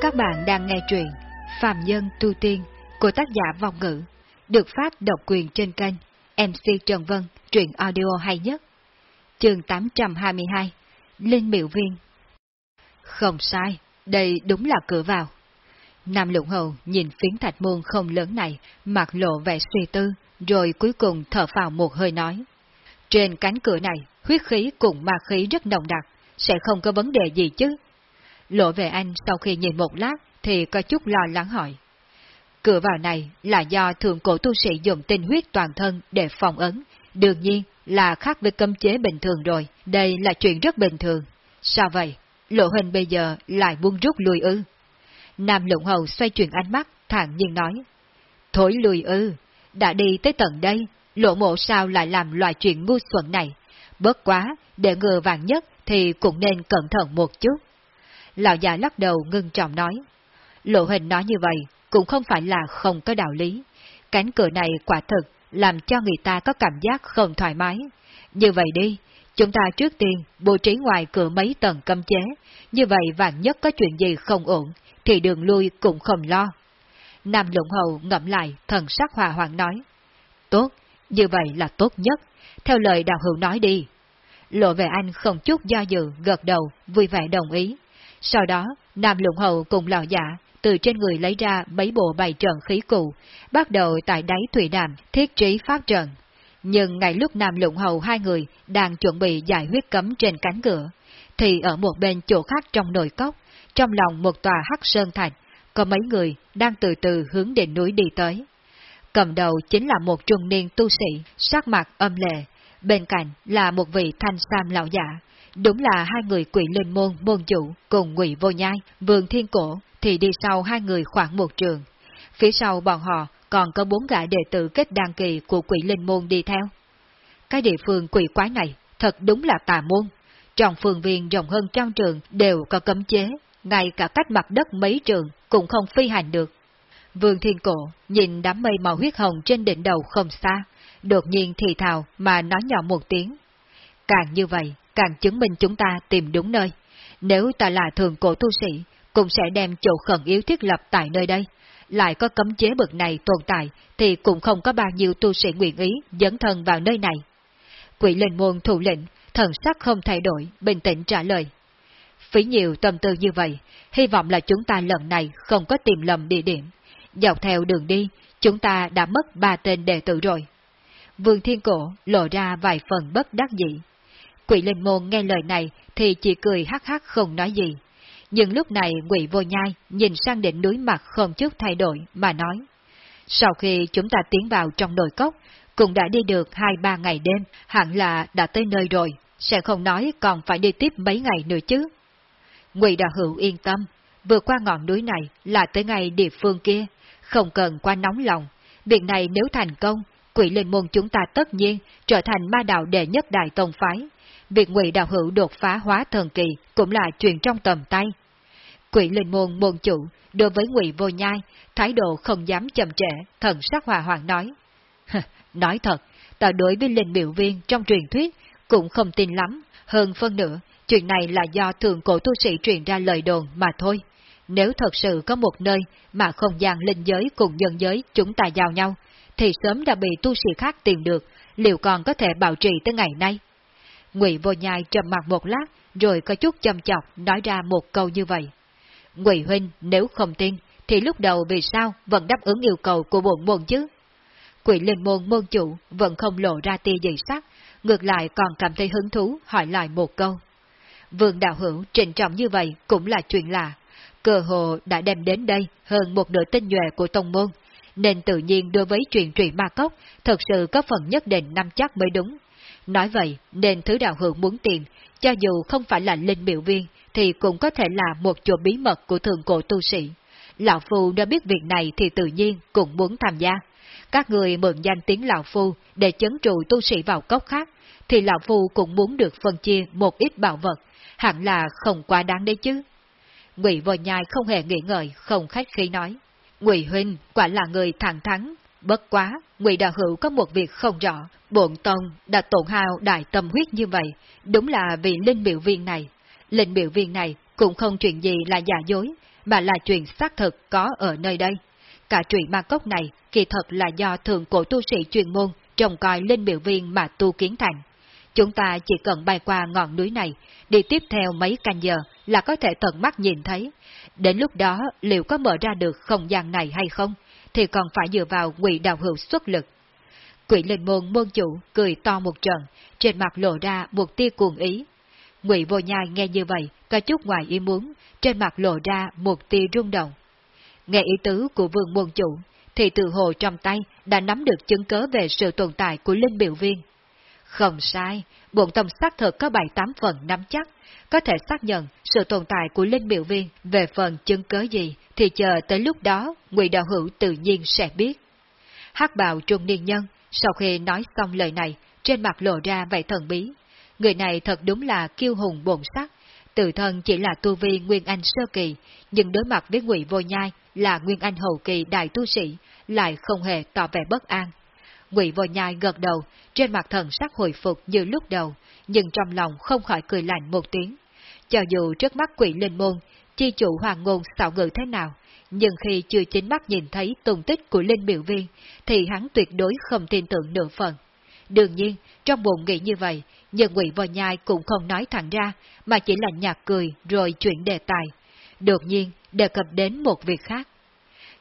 Các bạn đang nghe truyện Phạm Nhân Tu Tiên của tác giả Vong Ngữ, được phát độc quyền trên kênh MC Trần Vân, truyện audio hay nhất. Chương 822 Linh Miệu Viên Không sai, đây đúng là cửa vào. Nam Lũng Hầu nhìn phiến thạch môn không lớn này, mặt lộ vẻ suy tư, rồi cuối cùng thở vào một hơi nói. Trên cánh cửa này, huyết khí cùng ma khí rất nồng đặc, sẽ không có vấn đề gì chứ. Lộ về anh sau khi nhìn một lát thì có chút lo lắng hỏi. Cửa vào này là do thượng cổ tu sĩ dùng tinh huyết toàn thân để phòng ấn, đương nhiên là khác với cấm chế bình thường rồi, đây là chuyện rất bình thường. Sao vậy? Lộ hình bây giờ lại buông rút lùi ư? Nam lụng hầu xoay chuyển ánh mắt, thẳng nhiên nói. Thối lùi ư, đã đi tới tận đây, lộ mộ sao lại làm loại chuyện ngu xuẩn này? Bớt quá, để ngừa vàng nhất thì cũng nên cẩn thận một chút. Lão già lắc đầu ngưng trọng nói. Lộ hình nói như vậy cũng không phải là không có đạo lý. Cánh cửa này quả thực làm cho người ta có cảm giác không thoải mái. Như vậy đi, chúng ta trước tiên bố trí ngoài cửa mấy tầng cấm chế, như vậy vạn nhất có chuyện gì không ổn, thì đường lui cũng không lo. Nam Lũng Hầu ngậm lại, thần sắc hòa hoàng nói. Tốt, như vậy là tốt nhất, theo lời đạo hữu nói đi. Lộ về anh không chút do dự, gật đầu, vui vẻ đồng ý. Sau đó, Nam Lũng Hầu cùng lão giả từ trên người lấy ra mấy bộ bài trận khí cụ, bắt đầu tại đáy thủy đàm thiết trí pháp trận. Nhưng ngay lúc Nam Lũng Hầu hai người đang chuẩn bị giải huyết cấm trên cánh cửa, thì ở một bên chỗ khác trong nội cốc, trong lòng một tòa hắc sơn thành có mấy người đang từ từ hướng đỉnh núi đi tới. Cầm đầu chính là một trung niên tu sĩ, sắc mặt âm lệ, bên cạnh là một vị thanh sam lão giả, Đúng là hai người quỷ linh môn môn chủ cùng ngụy vô nhai, vườn thiên cổ thì đi sau hai người khoảng một trường. Phía sau bọn họ còn có bốn gã đệ tử kết đăng kỳ của quỷ linh môn đi theo. Cái địa phương quỷ quái này thật đúng là tà môn. Trong phường viên rộng hơn trăm trường đều có cấm chế, ngay cả cách mặt đất mấy trường cũng không phi hành được. Vương Thiên Cổ nhìn đám mây màu huyết hồng trên đỉnh đầu không xa, đột nhiên thì thào mà nói nhỏ một tiếng. Càng như vậy, càng chứng minh chúng ta tìm đúng nơi. Nếu ta là thường cổ tu sĩ, cũng sẽ đem chỗ khẩn yếu thiết lập tại nơi đây. Lại có cấm chế bực này tồn tại, thì cũng không có bao nhiêu tu sĩ nguyện ý dẫn thân vào nơi này. Quỷ linh môn thủ lĩnh, thần sắc không thay đổi, bình tĩnh trả lời. Phí nhiều tâm tư như vậy, hy vọng là chúng ta lần này không có tìm lầm địa điểm. Dọc theo đường đi, chúng ta đã mất ba tên đệ tử rồi. Vương Thiên Cổ lộ ra vài phần bất đắc dĩ. Quỷ linh môn nghe lời này thì chỉ cười hắc hắc không nói gì. Nhưng lúc này quỷ vô nhai nhìn sang đỉnh núi mặt không chút thay đổi mà nói. Sau khi chúng ta tiến vào trong đồi cốc, cũng đã đi được hai ba ngày đêm, hẳn là đã tới nơi rồi, sẽ không nói còn phải đi tiếp mấy ngày nữa chứ. Ngụy Đạo Hữu yên tâm, vượt qua ngọn núi này là tới ngay địa phương kia, không cần qua nóng lòng. Việc này nếu thành công, quỷ linh môn chúng ta tất nhiên trở thành ma đạo đệ nhất đại tông phái, việc ngụy đạo hữu đột phá hóa thần kỳ cũng là chuyện trong tầm tay. Quỷ linh môn môn chủ, đối với ngụy vô nhai, thái độ không dám chậm trễ, thần sắc hòa hoàng nói. nói thật, ta đối với linh biểu viên trong truyền thuyết cũng không tin lắm, hơn phân nữa, chuyện này là do thường cổ tu sĩ truyền ra lời đồn mà thôi. Nếu thật sự có một nơi mà không gian linh giới cùng nhân giới chúng ta giao nhau, thì sớm đã bị tu sĩ khác tìm được, liệu còn có thể bảo trì tới ngày nay? Ngụy Vô Nhai trầm mặt một lát, rồi có chút châm chọc nói ra một câu như vậy. Ngụy huynh nếu không tin, thì lúc đầu vì sao vẫn đáp ứng yêu cầu của bổn môn chứ? Quỷ linh môn môn chủ vẫn không lộ ra tia gì sắc, ngược lại còn cảm thấy hứng thú hỏi lại một câu. Vương đạo hữu trịnh trọng như vậy cũng là chuyện lạ. Cơ hồ đã đem đến đây hơn một nửa tinh nhuệ của tông môn, nên tự nhiên đối với chuyện trụy ma cốc thật sự có phần nhất định năm chắc mới đúng. Nói vậy, nên thứ đạo hữu muốn tìm, cho dù không phải là linh miệu viên, thì cũng có thể là một chỗ bí mật của thường cổ tu sĩ. Lão Phu đã biết việc này thì tự nhiên cũng muốn tham gia. Các người mượn danh tiếng Lão Phu để chấn trụ tu sĩ vào cốc khác, thì Lão Phu cũng muốn được phân chia một ít bảo vật, hẳn là không quá đáng đấy chứ. Ngụy Vô Nhai không hề nghĩ ngợi, không khách khí nói. Ngụy Huynh quả là người thẳng thắn, bất quá, Ngụy Đạo Hữu có một việc không rõ, bổn tông đã tổn hao đại tâm huyết như vậy, đúng là vì linh biểu viên này. Linh biểu viên này cũng không chuyện gì là giả dối, mà là chuyện xác thực có ở nơi đây. Cả chuyện ma cốc này kỳ thật là do thượng cổ tu sĩ chuyên môn trồng coi linh biểu viên mà tu kiến thành. Chúng ta chỉ cần bay qua ngọn núi này, đi tiếp theo mấy canh giờ là có thể tận mắt nhìn thấy. Đến lúc đó liệu có mở ra được không gian này hay không, thì còn phải dựa vào quỷ đạo hữu xuất lực. Quỷ linh môn môn chủ cười to một trận, trên mặt lộ ra một tia cuồng ý. Ngụy vô nhai nghe như vậy, có chút ngoài ý muốn, trên mặt lộ ra một tia rung động. Nghe ý tứ của vương môn chủ, thì từ hồ trong tay đã nắm được chứng cớ về sự tồn tại của linh biểu viên. Không sai, bổn tâm xác thực có bảy tám phần nắm chắc, có thể xác nhận sự tồn tại của linh biểu viên về phần chứng cớ gì thì chờ tới lúc đó Ngụy Đạo Hữu tự nhiên sẽ biết. hắc bào trung niên nhân, sau khi nói xong lời này, trên mặt lộ ra vẻ thần bí. Người này thật đúng là kiêu hùng bổn sắc, tự thân chỉ là tu vi Nguyên Anh sơ kỳ, nhưng đối mặt với Ngụy Vô Nhai là Nguyên Anh hậu kỳ đại tu sĩ, lại không hề tỏ vẻ bất an. Ngụy Vô Nhai gật đầu, trên mặt thần sắc hồi phục như lúc đầu, nhưng trong lòng không khỏi cười lạnh một tiếng. Cho dù trước mắt quỷ linh môn, chi chủ hoàng ngôn xạo ngự thế nào, nhưng khi chưa chính mắt nhìn thấy tung tích của linh biểu viên, thì hắn tuyệt đối không tin tưởng nửa phần. Đương nhiên, trong bụng nghĩ như vậy, nhưng Ngụy Vô Nhai cũng không nói thẳng ra, mà chỉ là nhạt cười rồi chuyển đề tài. Đột nhiên, đề cập đến một việc khác.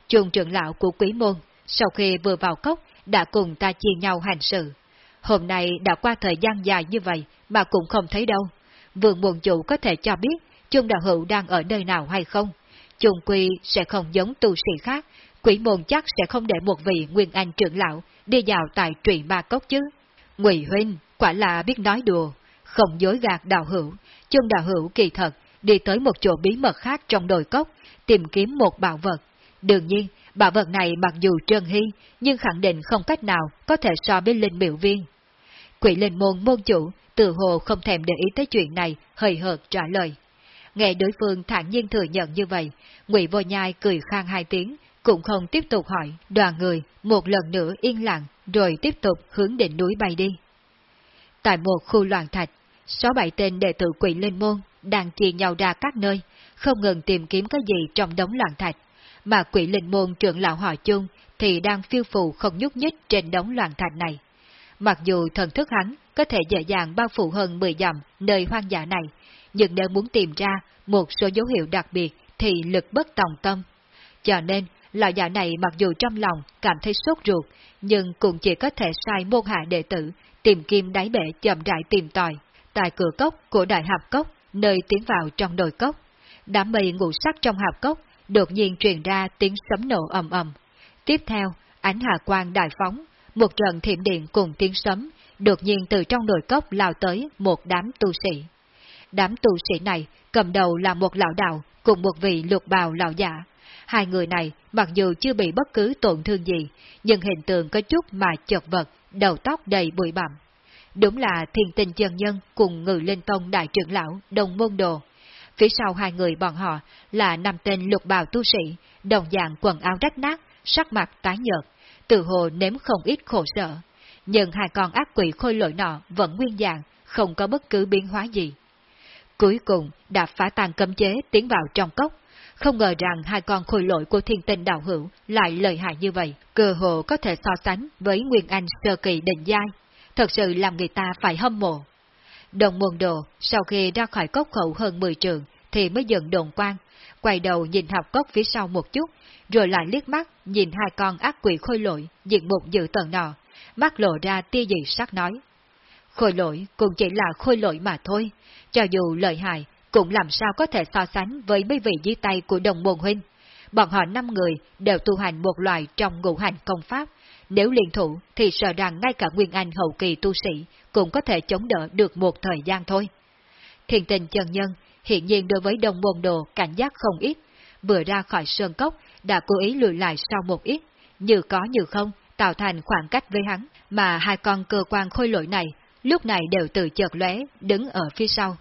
Trường trưởng lão của quý môn, sau khi vừa vào cốc, đã cùng ta chia nhau hành sự. Hôm nay đã qua thời gian dài như vậy mà cũng không thấy đâu. Vườn buồn chủ có thể cho biết Chung đạo hữu đang ở nơi nào hay không? Chung quy sẽ không giống tu sĩ khác, quỷ môn chắc sẽ không để một vị nguyên anh trưởng lão đi vào tại trụy ma cốc chứ. Ngụy huynh, quả là biết nói đùa, không dối gạt đạo hữu, Chung đạo hữu kỳ thật đi tới một chỗ bí mật khác trong đồi cốc, tìm kiếm một bảo vật. Đương nhiên, bảo vật này mặc dù trân hy, nhưng khẳng định không cách nào có thể so với linh biểu viên. Quỷ linh môn môn chủ, tự hồ không thèm để ý tới chuyện này, hơi hợt trả lời. Nghe đối phương thản nhiên thừa nhận như vậy, Ngụy Vô Nhai cười khang hai tiếng, cũng không tiếp tục hỏi, đoàn người một lần nữa yên lặng, rồi tiếp tục hướng đỉnh núi bay đi. Tại một khu loạn thạch, sáu bảy tên đệ tử quỷ linh môn đang chia nhau ra các nơi, không ngừng tìm kiếm cái gì trong đống loạn thạch, mà quỷ linh môn trưởng lão họ chung thì đang phiêu phù không nhúc nhích trên đống loạn thạch này. Mặc dù thần thức hắn có thể dễ dàng bao phủ hơn 10 dặm nơi hoang dã này, nhưng nếu muốn tìm ra một số dấu hiệu đặc biệt thì lực bất tòng tâm. Cho nên, lão giả này mặc dù trong lòng cảm thấy sốt ruột, nhưng cũng chỉ có thể sai môn hạ đệ tử tìm kim đáy bể chậm rãi tìm tòi, tại cửa cốc của đại hạp cốc, nơi tiến vào trong đồi cốc. Đám mây ngũ sắc trong hạp cốc đột nhiên truyền ra tiếng sấm nổ ầm ầm. Tiếp theo, ánh hà quang đại phóng, một trận thiểm điện cùng tiếng sấm, đột nhiên từ trong nồi cốc lao tới một đám tu sĩ. Đám tu sĩ này cầm đầu là một lão đạo cùng một vị lục bào lão giả. Hai người này mặc dù chưa bị bất cứ tổn thương gì, nhưng hình tượng có chút mà chật vật, đầu tóc đầy bụi bặm. Đúng là thiên tình chân nhân cùng ngự linh tông đại trưởng lão đồng môn đồ. Phía sau hai người bọn họ là năm tên lục bào tu sĩ, đồng dạng quần áo rách nát, sắc mặt tái nhợt, tự hồ nếm không ít khổ sở. Nhưng hai con ác quỷ khôi lỗi nọ vẫn nguyên dạng, không có bất cứ biến hóa gì. Cuối cùng đã phá tan cấm chế tiến vào trong cốc. Không ngờ rằng hai con khôi lỗi của thiên tinh đạo hữu lại lợi hại như vậy, cơ hồ có thể so sánh với Nguyên Anh sơ kỳ định giai. Thật sự làm người ta phải hâm mộ. Đồng môn đồ, sau khi ra khỏi cốc khẩu hơn 10 trường, thì mới dần đồn quan, quay đầu nhìn học cốc phía sau một chút, rồi lại liếc mắt nhìn hai con ác quỷ khôi lỗi, diện mục dự tần nọ, mắt lộ ra tia dị sắc nói. Khôi lỗi cũng chỉ là khôi lỗi mà thôi, cho dù lợi hại, cũng làm sao có thể so sánh với mấy vị dưới tay của đồng môn huynh. Bọn họ năm người đều tu hành một loại trong ngũ hành công pháp, nếu liên thủ thì sợ rằng ngay cả Nguyên Anh hậu kỳ tu sĩ cũng có thể chống đỡ được một thời gian thôi. Thiền tình chân nhân hiện nhiên đối với đồng môn đồ cảnh giác không ít, vừa ra khỏi sơn cốc đã cố ý lùi lại sau một ít, như có như không, tạo thành khoảng cách với hắn, mà hai con cơ quan khôi lỗi này lúc này đều tự chợt lóe đứng ở phía sau.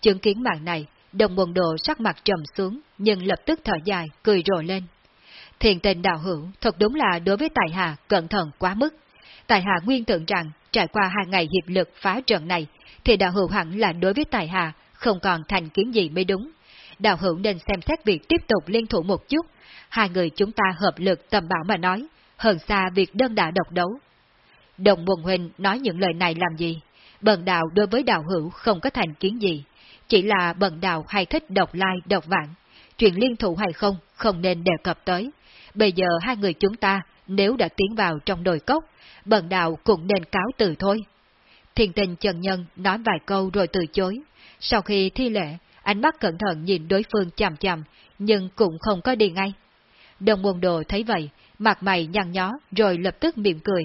Chứng kiến màn này, đồng môn đồ sắc mặt trầm xuống, nhưng lập tức thở dài, cười rộ lên. Thiền tình đạo hữu thật đúng là đối với Tài Hà cẩn thận quá mức. Tài Hà nguyên tưởng rằng trải qua hai ngày hiệp lực phá trận này, thì đạo hữu hẳn là đối với Tài Hà không còn thành kiến gì mới đúng. đạo hữu nên xem xét việc tiếp tục liên thủ một chút. Hai người chúng ta hợp lực tầm bảo mà nói, hơn xa việc đơn đả độc đấu. Đồng Môn Huynh nói những lời này làm gì? Bần đạo đối với đạo hữu không có thành kiến gì, chỉ là bần đạo hay thích độc lai độc vạn Chuyện liên thủ hay không, không nên đề cập tới. Bây giờ hai người chúng ta, nếu đã tiến vào trong đồi cốc, bần đạo cũng nên cáo từ thôi. Thiền tình Trần Nhân nói vài câu rồi từ chối. Sau khi thi lễ, ánh mắt cẩn thận nhìn đối phương chằm chằm, nhưng cũng không có đi ngay. Đồng môn đồ thấy vậy, mặt mày nhăn nhó rồi lập tức mỉm cười.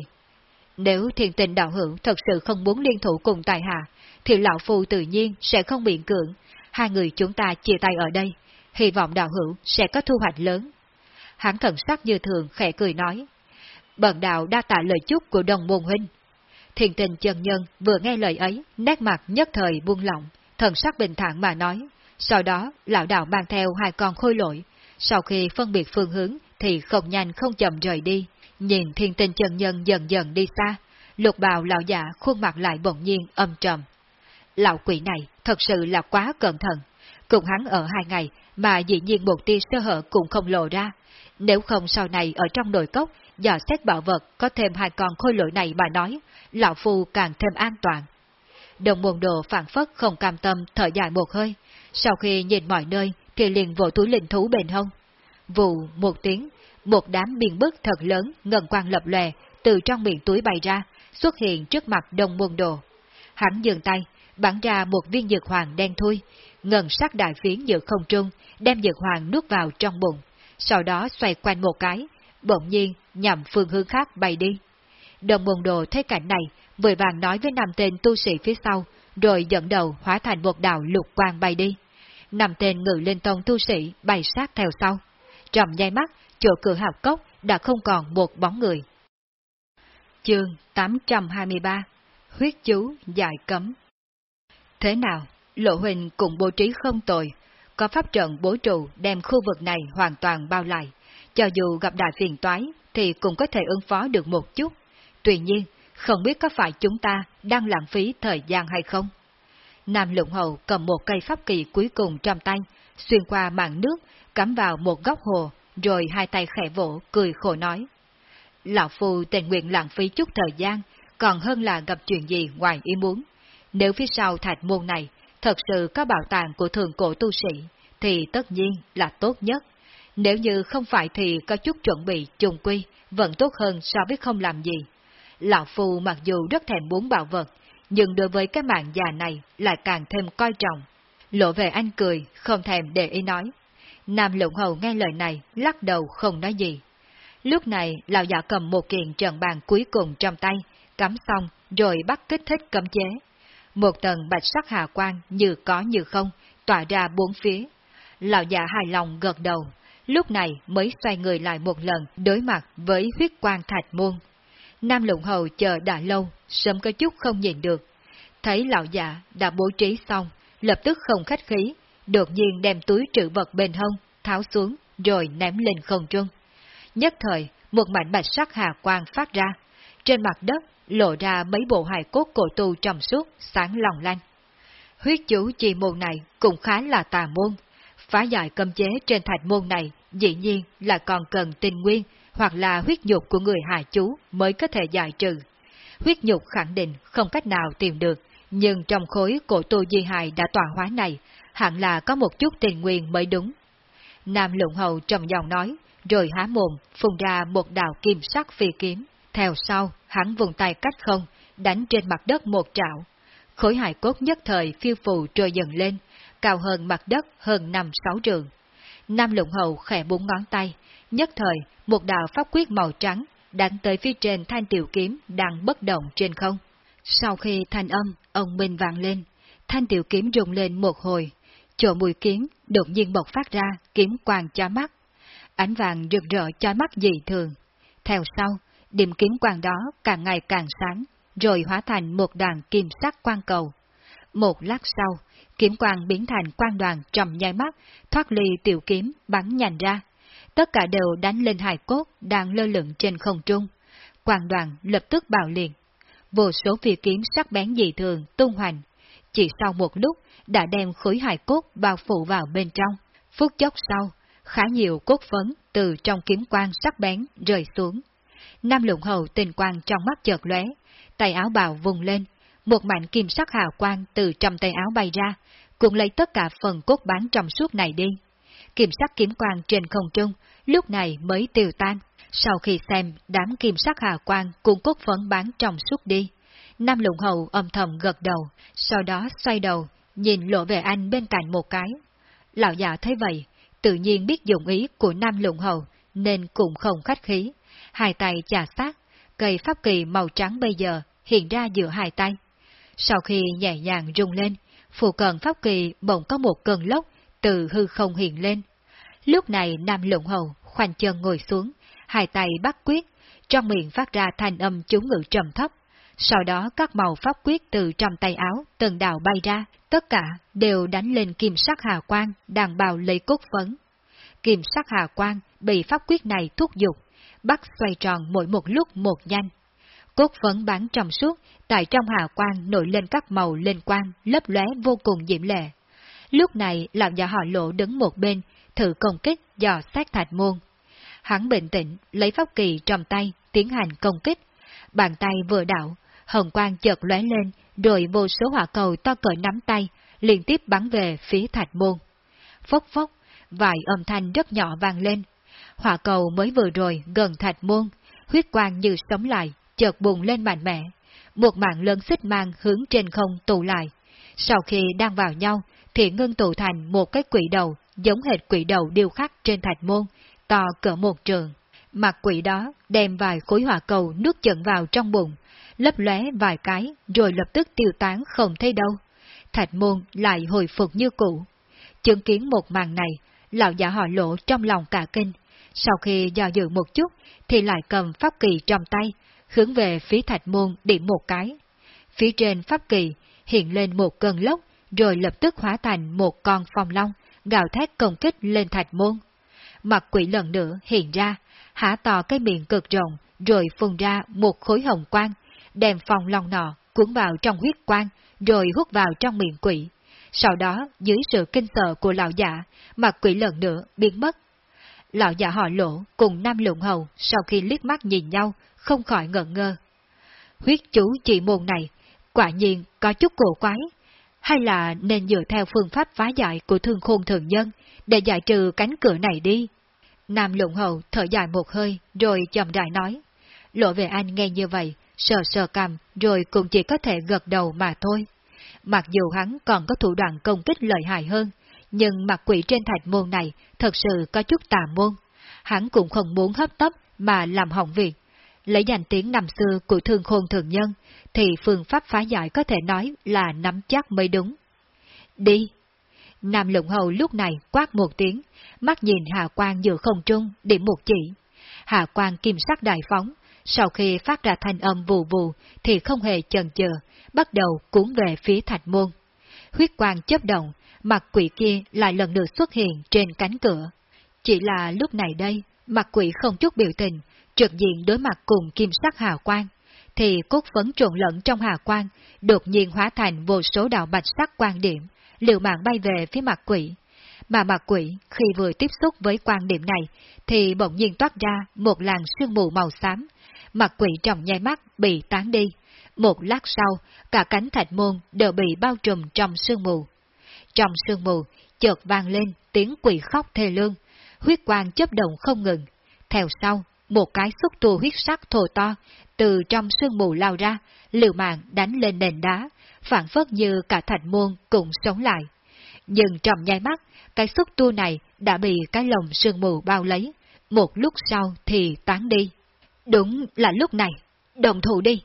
Nếu thiền tình đạo hữu thật sự không muốn liên thủ cùng tài hạ, thì lão phu tự nhiên sẽ không biện cưỡng. Hai người chúng ta chia tay ở đây, hy vọng đạo hữu sẽ có thu hoạch lớn. Hắn thần sắc như thường khẽ cười nói. Bận đạo đa tạ lời chúc của đồng môn huynh. Thiền tình chân nhân vừa nghe lời ấy, nét mặt nhất thời buông lỏng, thần sắc bình thản mà nói. Sau đó, lão đạo mang theo hai con khôi lỗi. Sau khi phân biệt phương hướng thì không nhanh không chậm rời đi. Nhìn thiên tinh chân nhân dần dần đi xa, lục bào lão giả khuôn mặt lại bỗng nhiên âm trầm. Lão quỷ này thật sự là quá cẩn thận. Cùng hắn ở hai ngày mà dĩ nhiên một tia sơ hở cũng không lộ ra. Nếu không sau này ở trong đồi cốc, dò xét bảo vật có thêm hai con khôi lỗi này mà nói, lão phu càng thêm an toàn. Đồng môn đồ phản phất không cam tâm thở dài một hơi, sau khi nhìn mọi nơi thì liền vỗ túi linh thú bền hông. Vụ một tiếng, một đám biên bức thật lớn ngần quang lập lòe từ trong miệng túi bay ra, xuất hiện trước mặt đồng môn đồ. Hắn dừng tay, bắn ra một viên dược hoàng đen thui, ngần sắc đại phiến giữa không trung, đem dược hoàng nuốt vào trong bụng, sau đó xoay quanh một cái, bỗng nhiên nhằm phương hướng khác bay đi. Đồng môn đồ thấy cảnh này, vội vàng nói với năm tên tu sĩ phía sau, rồi dẫn đầu hóa thành một đạo lục quang bay đi. Năm tên ngự lên tông tu sĩ bay sát theo sau. Trong nháy mắt, chỗ cửa học cốc đã không còn một bóng người. Chương 823 Huyết chú giải cấm Thế nào, Lộ Huỳnh cũng bố trí không tồi, có pháp trận bố trụ đem khu vực này hoàn toàn bao lại. Cho dù gặp đại phiền toái thì cũng có thể ứng phó được một chút. Tuy nhiên, không biết có phải chúng ta đang lãng phí thời gian hay không? Nam Lũng Hầu cầm một cây pháp kỳ cuối cùng trong tay, xuyên qua màn nước, cắm vào một góc hồ, rồi hai tay khẽ vỗ, cười khổ nói. Lão Phu tình nguyện lãng phí chút thời gian, còn hơn là gặp chuyện gì ngoài ý muốn. Nếu phía sau thạch môn này thật sự có bảo tàng của thường cổ tu sĩ, thì tất nhiên là tốt nhất. Nếu như không phải thì có chút chuẩn bị trùng quy, vẫn tốt hơn so với không làm gì. Lão Phu mặc dù rất thèm muốn bảo vật, nhưng đối với cái mạng già này lại càng thêm coi trọng. Lộ về anh cười, không thèm để ý nói. Nam Lũng Hầu nghe lời này, lắc đầu không nói gì. Lúc này, lão già cầm một kiện trận bàn cuối cùng trong tay, cắm xong, rồi bắt kích thích cấm chế. Một tầng bạch sắc hà quang như có như không, tỏa ra bốn phía. Lão già hài lòng gật đầu, lúc này mới xoay người lại một lần đối mặt với huyết quang thạch môn. Nam lụng Hầu chờ đã lâu, sớm có chút không nhìn được. Thấy lão già đã bố trí xong, lập tức không khách khí, đột nhiên đem túi trữ vật bên hông, tháo xuống, rồi ném lên không trung. Nhất thời, một mảnh bạch sắc hà quang phát ra. Trên mặt đất, lộ ra mấy bộ hài cốt cổ tu trong suốt, sáng lòng lanh. Huyết chú chi môn này cũng khá là tà môn. Phá giải cấm chế trên thạch môn này dĩ nhiên là còn cần tinh nguyên hoặc là huyết nhục của người hạ chú mới có thể giải trừ. Huyết nhục khẳng định không cách nào tìm được, nhưng trong khối cổ tu di hài đã tỏa hóa này, hẳn là có một chút tình nguyên mới đúng. Nam lụng hầu trầm giọng nói, rồi há mồm, phun ra một đạo kim sắc phi kiếm. Theo sau, hắn vùng tay cách không, đánh trên mặt đất một trạo. Khối hài cốt nhất thời phiêu phù trôi dần lên, cao hơn mặt đất hơn năm sáu trường. Nam lụng hầu khẽ bốn ngón tay, nhất thời một đạo pháp quyết màu trắng đánh tới phía trên thanh tiểu kiếm đang bất động trên không. Sau khi thanh âm, ông Minh vang lên, thanh tiểu kiếm rung lên một hồi, chỗ mùi kiếm đột nhiên bộc phát ra kiếm quang chói mắt. Ánh vàng rực rỡ chói mắt dị thường. Theo sau, điểm kiếm quang đó càng ngày càng sáng, rồi hóa thành một đoàn kim sắc quang cầu. Một lát sau, kiếm quang biến thành quang đoàn trầm nhai mắt, thoát ly tiểu kiếm bắn nhanh ra. Tất cả đều đánh lên hài cốt đang lơ lửng trên không trung. Quang đoàn lập tức bạo liền. Vô số phi kiếm sắc bén dị thường tung hoành. chỉ sau một lúc đã đem khối hài cốt bao phủ vào bên trong. Phút chốc sau, khá nhiều cốt phấn từ trong kiếm quang sắc bén rơi xuống. Nam lụng hầu tình quang trong mắt chợt lóe, tay áo bào vùng lên, một mảnh kim sắc hào quang từ trong tay áo bay ra, cũng lấy tất cả phần cốt bán trong suốt này đi. Kim sắc kiếm quang trên không trung, lúc này mới tiêu tan. Sau khi xem đám kim sắc hào quang cuộn cốt phấn bán trong suốt đi, Nam Lũng Hầu âm thầm gật đầu, sau đó xoay đầu, nhìn lộ về anh bên cạnh một cái. Lão già thấy vậy, tự nhiên biết dụng ý của Nam Lũng Hầu, nên cũng không khách khí. Hai tay chà sát, cây pháp kỳ màu trắng bây giờ hiện ra giữa hai tay. Sau khi nhẹ nhàng rung lên, phù cận pháp kỳ bỗng có một cơn lốc từ hư không hiện lên. Lúc này Nam Lũng Hầu khoanh chân ngồi xuống, hai tay bắt quyết, trong miệng phát ra thanh âm chú ngự trầm thấp, sau đó các màu pháp quyết từ trong tay áo từng đạo bay ra, tất cả đều đánh lên kim sắc hà quang đang bào lấy cốt phấn. Kim sắc hà quang bị pháp quyết này thúc giục, bắt xoay tròn mỗi một lúc một nhanh. Cốt phấn bán trong suốt, tại trong hào quang nổi lên các màu lên quang, lấp lóe vô cùng diễm lệ. Lúc này lão già họ lộ đứng một bên, thử công kích dò sát thạch môn. Hắn bình tĩnh, lấy pháp kỳ trong tay, tiến hành công kích. Bàn tay vừa đảo, hồng quang chợt lóe lên, rồi vô số hỏa cầu to cỡ nắm tay, liên tiếp bắn về phía thạch môn. Phốc phốc, vài âm thanh rất nhỏ vang lên. Hỏa cầu mới vừa rồi gần thạch môn, huyết quang như sống lại, chợt bùng lên mạnh mẽ. Một mạng lớn xích mang hướng trên không tụ lại. Sau khi đang vào nhau, thì ngưng tụ thành một cái quỷ đầu, giống hệt quỷ đầu điêu khắc trên thạch môn, to cỡ một trường. Mặt quỷ đó đem vài khối hỏa cầu nuốt chận vào trong bụng, lấp lóe vài cái rồi lập tức tiêu tán không thấy đâu. Thạch môn lại hồi phục như cũ. Chứng kiến một màn này, lão giả họ lộ trong lòng cả kinh. Sau khi do dự một chút, thì lại cầm pháp kỳ trong tay, hướng về phía thạch môn điểm một cái. Phía trên pháp kỳ hiện lên một cơn lốc, rồi lập tức hóa thành một con phong long, gào thét công kích lên thạch môn. Mặt quỷ lần nữa hiện ra, há to cái miệng cực rộng, rồi phun ra một khối hồng quang, đem phong long nọ cuốn vào trong huyết quang, rồi hút vào trong miệng quỷ. Sau đó, dưới sự kinh sợ của lão giả, mặt quỷ lần nữa biến mất. Lão già họ lỗ cùng Nam Lụng Hầu sau khi liếc mắt nhìn nhau, không khỏi ngẩn ngơ. Huyết chú chỉ môn này, quả nhiên có chút cổ quái, hay là nên dựa theo phương pháp phá giải của thương khôn thường nhân để giải trừ cánh cửa này đi. Nam Lụng Hầu thở dài một hơi rồi chậm rãi nói. Lộ về anh nghe như vậy, sờ sờ cầm rồi cũng chỉ có thể gật đầu mà thôi. Mặc dù hắn còn có thủ đoạn công kích lợi hại hơn, nhưng mặt quỷ trên thạch môn này thật sự có chút tà môn. Hắn cũng không muốn hấp tấp mà làm hỏng việc. Lấy danh tiếng năm xưa của thương khôn thường nhân, thì phương pháp phá giải có thể nói là nắm chắc mới đúng. Đi! Nam lụng hầu lúc này quát một tiếng, mắt nhìn hạ quan giữa không trung, điểm một chỉ. Hạ quan kim sắc đại phóng, sau khi phát ra thanh âm vù vù thì không hề chần chờ, bắt đầu cuốn về phía thạch môn. Huyết quang chấp động, mặt quỷ kia lại lần nữa xuất hiện trên cánh cửa. Chỉ là lúc này đây, mặt quỷ không chút biểu tình, trực diện đối mặt cùng kim sắc hào quang, thì cốt phấn trộn lẫn trong hà quang, đột nhiên hóa thành vô số đạo bạch sắc quan điểm, liều mạng bay về phía mặt quỷ. Mà mặt quỷ khi vừa tiếp xúc với quan điểm này, thì bỗng nhiên toát ra một làn sương mù màu xám, mặt quỷ trong nhai mắt bị tán đi. Một lát sau, cả cánh thạch môn đều bị bao trùm trong sương mù. Trong sương mù, chợt vang lên tiếng quỷ khóc thê lương, huyết quang chấp động không ngừng. Theo sau, một cái xúc tu huyết sắc thô to từ trong sương mù lao ra, liều mạng đánh lên nền đá, phản phất như cả thạch môn cũng sống lại. Nhưng trong nhai mắt, cái xúc tu này đã bị cái lồng sương mù bao lấy, một lúc sau thì tán đi. Đúng là lúc này, đồng thủ đi.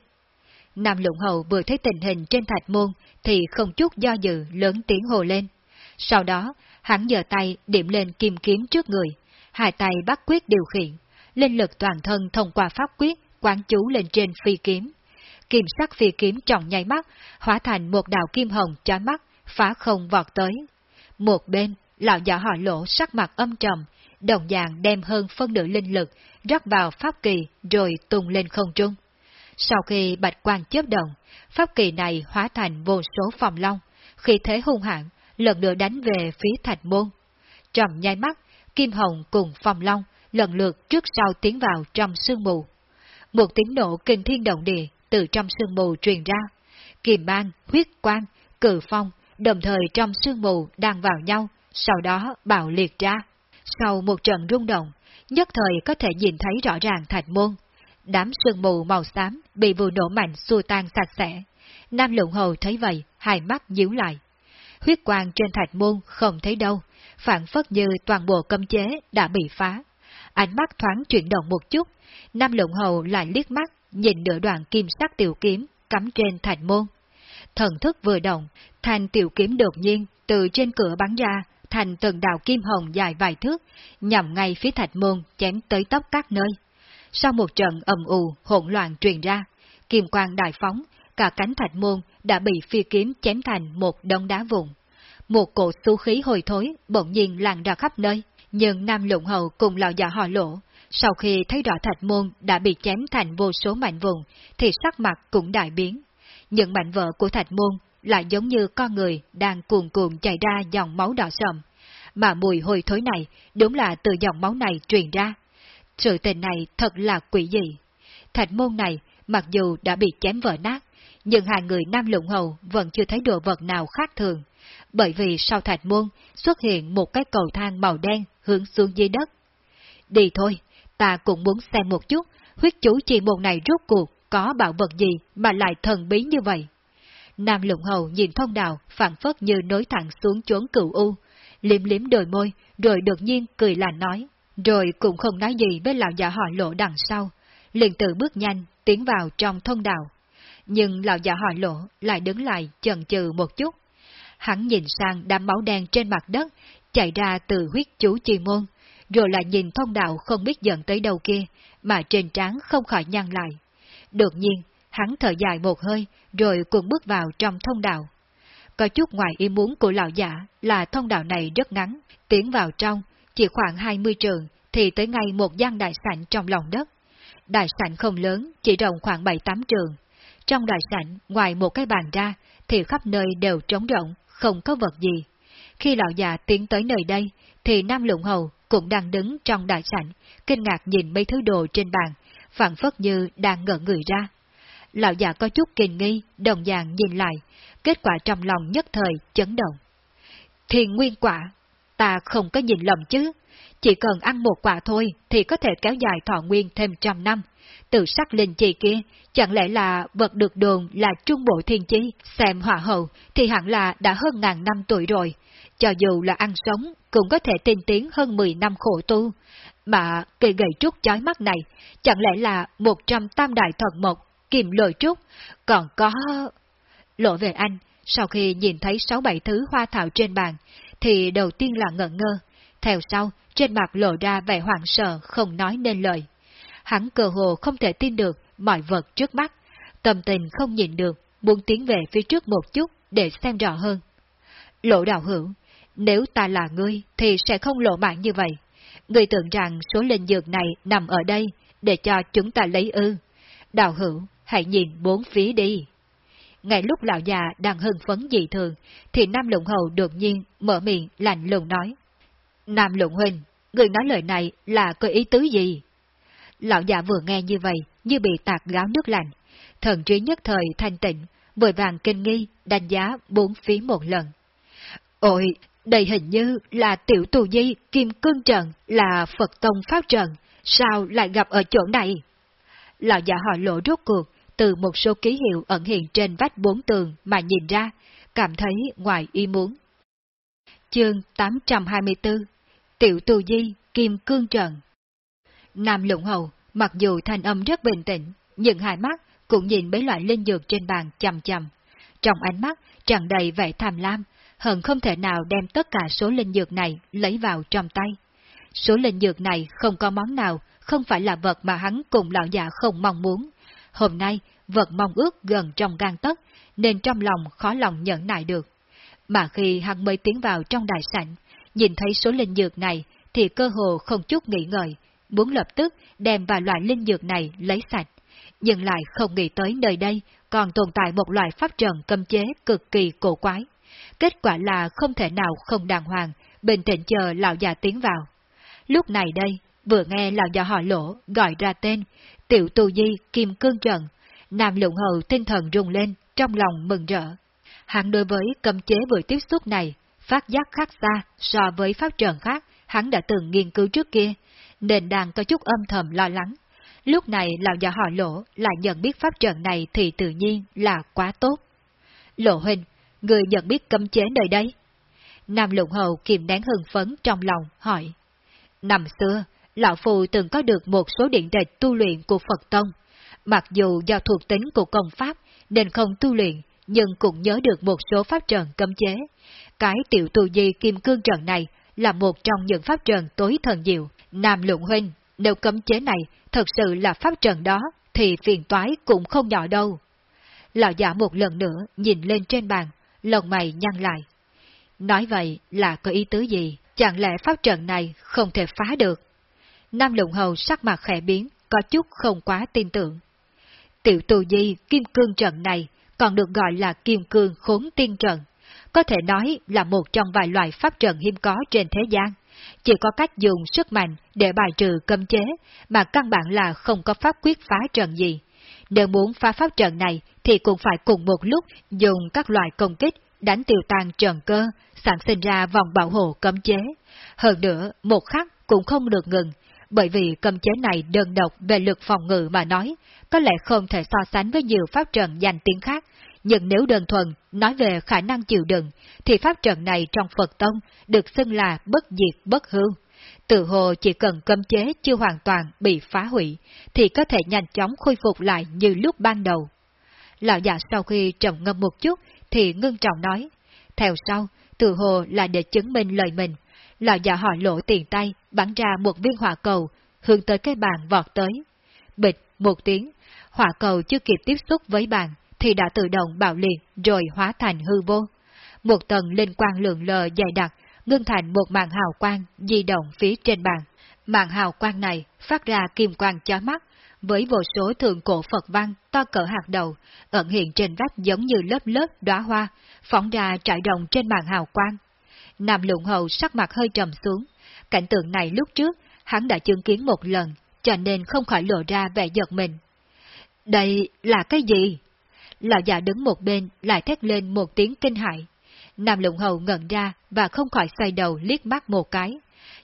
Nam Lũng Hầu vừa thấy tình hình trên thạch môn thì không chút do dự lớn tiếng hồ lên. Sau đó, hắn giơ tay điểm lên kim kiếm trước người, hai tay bắt quyết điều khiển, linh lực toàn thân thông qua pháp quyết quán chú lên trên phi kiếm. Kim sắc phi kiếm tròn nháy mắt, hóa thành một đạo kim hồng chói mắt, phá không vọt tới. Một bên, lão giả họ lỗ sắc mặt âm trầm, đồng dạng đem hơn phân nửa linh lực rót vào pháp kỳ rồi tung lên không trung. Sau khi bạch quang chớp động, pháp kỳ này hóa thành vô số phòng long, khi thế hung hãn, lần nữa đánh về phía thạch môn. Trong nháy mắt, Kim Hồng cùng Phong Long lần lượt trước sau tiến vào trong sương mù. Một tiếng nổ kinh thiên động địa từ trong sương mù truyền ra. kiềm mang, huyết quang, cử phong, đồng thời trong sương mù đang vào nhau, sau đó bạo liệt ra. Sau một trận rung động, nhất thời có thể nhìn thấy rõ ràng thạch môn. Đám sương mù màu xám bị vụ nổ mạnh xua tan sạch sẽ. Nam lụng hầu thấy vậy, hai mắt nhíu lại. Huyết quang trên thạch môn không thấy đâu, phản phất như toàn bộ cấm chế đã bị phá. Ánh mắt thoáng chuyển động một chút, Nam lụng hầu lại liếc mắt, nhìn nửa đoạn kim sắc tiểu kiếm cắm trên thạch môn. Thần thức vừa động, thành tiểu kiếm đột nhiên từ trên cửa bắn ra, thành từng đạo kim hồng dài vài thước, nhằm ngay phía thạch môn chém tới tóc các nơi. Sau một trận ầm ù, hỗn loạn truyền ra, kim quang đại phóng, cả cánh thạch môn đã bị phi kiếm chém thành một đống đá vụn. Một cổ xu khí hồi thối bỗng nhiên lan ra khắp nơi, nhưng Nam Lũng Hầu cùng lão già họ lỗ, sau khi thấy rõ thạch môn đã bị chém thành vô số mảnh vụn, thì sắc mặt cũng đại biến. Những mảnh vỡ của thạch môn lại giống như con người đang cuồn cuộn chảy ra dòng máu đỏ sầm, mà mùi hôi thối này đúng là từ dòng máu này truyền ra. Sự tình này thật là quỷ dị. Thạch môn này, mặc dù đã bị chém vỡ nát, nhưng hai người Nam Lũng Hầu vẫn chưa thấy đồ vật nào khác thường, bởi vì sau thạch môn xuất hiện một cái cầu thang màu đen hướng xuống dưới đất. Đi thôi, ta cũng muốn xem một chút, huyết chú chi môn này rốt cuộc có bảo vật gì mà lại thần bí như vậy. Nam Lũng Hầu nhìn thông đạo phản phất như nối thẳng xuống chốn cựu u, liếm liếm đôi môi, rồi đột nhiên cười là nói, rồi cũng không nói gì với lão già họ lộ đằng sau, liền tự bước nhanh, tiến vào trong thông đạo. Nhưng lão già họ lộ lại đứng lại chần chừ một chút. Hắn nhìn sang đám máu đen trên mặt đất, chạy ra từ huyết chú chi môn, rồi lại nhìn thông đạo không biết dẫn tới đâu kia, mà trên trán không khỏi nhăn lại. Đột nhiên, hắn thở dài một hơi, rồi cuộn bước vào trong thông đạo. Có chút ngoài ý muốn của lão giả là thông đạo này rất ngắn, tiến vào trong, chỉ khoảng 20 trường thì tới ngay một gian đại sảnh trong lòng đất. Đại sảnh không lớn, chỉ rộng khoảng 7-8 trường. Trong đại sảnh, ngoài một cái bàn ra, thì khắp nơi đều trống rộng, không có vật gì. Khi lão già tiến tới nơi đây, thì Nam Lũng Hầu cũng đang đứng trong đại sảnh, kinh ngạc nhìn mấy thứ đồ trên bàn, phản phất như đang ngỡ người ra. Lão già có chút kinh nghi, đồng dạng nhìn lại, kết quả trong lòng nhất thời chấn động. Thiền nguyên quả, ta không có nhìn lầm chứ, chỉ cần ăn một quả thôi thì có thể kéo dài thọ nguyên thêm trăm năm. Từ sắc linh chi kia, chẳng lẽ là vật được đồn là trung bộ thiên chi, xem hỏa hậu thì hẳn là đã hơn ngàn năm tuổi rồi. Cho dù là ăn sống, cũng có thể tinh tiến hơn 10 năm khổ tu. Mà cây gậy trúc chói mắt này, chẳng lẽ là một trăm tam đại thần mộc, kiềm lội trúc, còn có... Lộ về anh, sau khi nhìn thấy sáu bảy thứ hoa thảo trên bàn, thì đầu tiên là ngẩn ngơ, theo sau, trên mặt lộ ra vẻ hoảng sợ không nói nên lời. Hắn cơ hồ không thể tin được mọi vật trước mắt, tâm tình không nhìn được, muốn tiến về phía trước một chút để xem rõ hơn. Lộ đạo hữu, nếu ta là ngươi thì sẽ không lộ mạng như vậy. Ngươi tưởng rằng số linh dược này nằm ở đây để cho chúng ta lấy ư. Đạo hữu, hãy nhìn bốn phía đi. Ngay lúc lão già đang hưng phấn dị thường, thì Nam Lũng Hầu đột nhiên mở miệng lạnh lùng nói. Nam Lũng Huynh, người nói lời này là có ý tứ gì? Lão già vừa nghe như vậy, như bị tạt gáo nước lạnh. Thần trí nhất thời thanh tịnh, vội vàng kinh nghi, đánh giá bốn phía một lần. Ôi, đây hình như là tiểu tù di kim cương trận, là Phật Tông Pháp trận, sao lại gặp ở chỗ này? Lão già họ lộ rốt cuộc, từ một số ký hiệu ẩn hiện trên vách bốn tường mà nhìn ra, cảm thấy ngoài ý muốn. Chương 824 Tiểu Tù Di Kim Cương trần Nam Lũng Hầu, mặc dù thanh âm rất bình tĩnh, nhưng hai mắt cũng nhìn mấy loại linh dược trên bàn chầm chầm. Trong ánh mắt tràn đầy vẻ tham lam, hận không thể nào đem tất cả số linh dược này lấy vào trong tay. Số linh dược này không có món nào, không phải là vật mà hắn cùng lão già không mong muốn. Hôm nay, vật mong ước gần trong gan tất, nên trong lòng khó lòng nhẫn nại được. Mà khi hắn mới tiến vào trong đại sảnh, nhìn thấy số linh dược này thì cơ hồ không chút nghĩ ngợi, muốn lập tức đem vài loại linh dược này lấy sạch. Nhưng lại không nghĩ tới nơi đây còn tồn tại một loại pháp trận cầm chế cực kỳ cổ quái. Kết quả là không thể nào không đàng hoàng, bình tĩnh chờ lão già tiến vào. Lúc này đây, vừa nghe lão già họ lỗ gọi ra tên, tiểu tu di kim cương trận, nam lụng hầu tinh thần rung lên, trong lòng mừng rỡ. Hắn đối với cấm chế vừa tiếp xúc này, phát giác khác xa so với pháp trận khác hắn đã từng nghiên cứu trước kia, nên đang có chút âm thầm lo lắng. Lúc này lão già họ lỗ lại nhận biết pháp trận này thì tự nhiên là quá tốt. Lộ huynh, người nhận biết cấm chế nơi đây. Nam lụng hầu kiềm nén hưng phấn trong lòng, hỏi. Năm xưa, Lão Phù từng có được một số điện tịch tu luyện của Phật Tông. Mặc dù do thuộc tính của công pháp nên không tu luyện, nhưng cũng nhớ được một số pháp trận cấm chế. Cái tiểu tu di kim cương trận này là một trong những pháp trận tối thần diệu. Nam Luận Huynh, nếu cấm chế này thật sự là pháp trận đó, thì phiền toái cũng không nhỏ đâu. Lão giả dạ một lần nữa nhìn lên trên bàn, lồng mày nhăn lại. Nói vậy là có ý tứ gì? Chẳng lẽ pháp trận này không thể phá được? Nam Lụng Hầu sắc mặt khẽ biến, có chút không quá tin tưởng. Tiểu tù di kim cương trận này còn được gọi là kim cương khốn tiên trận, có thể nói là một trong vài loại pháp trận hiếm có trên thế gian. Chỉ có cách dùng sức mạnh để bài trừ cấm chế, mà căn bản là không có pháp quyết phá trận gì. Nếu muốn phá pháp trận này thì cũng phải cùng một lúc dùng các loại công kích đánh tiêu tan trận cơ, sản sinh ra vòng bảo hộ cấm chế. Hơn nữa, một khắc cũng không được ngừng, bởi vì cầm chế này đơn độc về lực phòng ngự mà nói, có lẽ không thể so sánh với nhiều pháp trận danh tiếng khác, nhưng nếu đơn thuần nói về khả năng chịu đựng, thì pháp trận này trong Phật Tông được xưng là bất diệt bất hư. Tự hồ chỉ cần cấm chế chưa hoàn toàn bị phá hủy, thì có thể nhanh chóng khôi phục lại như lúc ban đầu. Lão già sau khi trầm ngâm một chút, thì ngưng trọng nói. Theo sau, tự hồ là để chứng minh lời mình. Lão già họ lộ tiền tay, bắn ra một viên hỏa cầu, hướng tới cái bàn vọt tới. Bịch, một tiếng, hỏa cầu chưa kịp tiếp xúc với bàn, thì đã tự động bạo liệt rồi hóa thành hư vô. Một tầng linh quang lượng lờ dày đặc, ngưng thành một màn hào quang di động phía trên bàn. Màn hào quang này phát ra kim quang chói mắt, với vô số thượng cổ Phật văn to cỡ hạt đầu, ẩn hiện trên vách giống như lớp lớp đóa hoa, phóng ra trải rộng trên màn hào quang. Nam lụng hầu sắc mặt hơi trầm xuống, cảnh tượng này lúc trước hắn đã chứng kiến một lần, cho nên không khỏi lộ ra vẻ giật mình. Đây là cái gì? Lão già đứng một bên lại thét lên một tiếng kinh hại. Nam lụng hầu ngẩn ra và không khỏi xoay đầu liếc mắt một cái.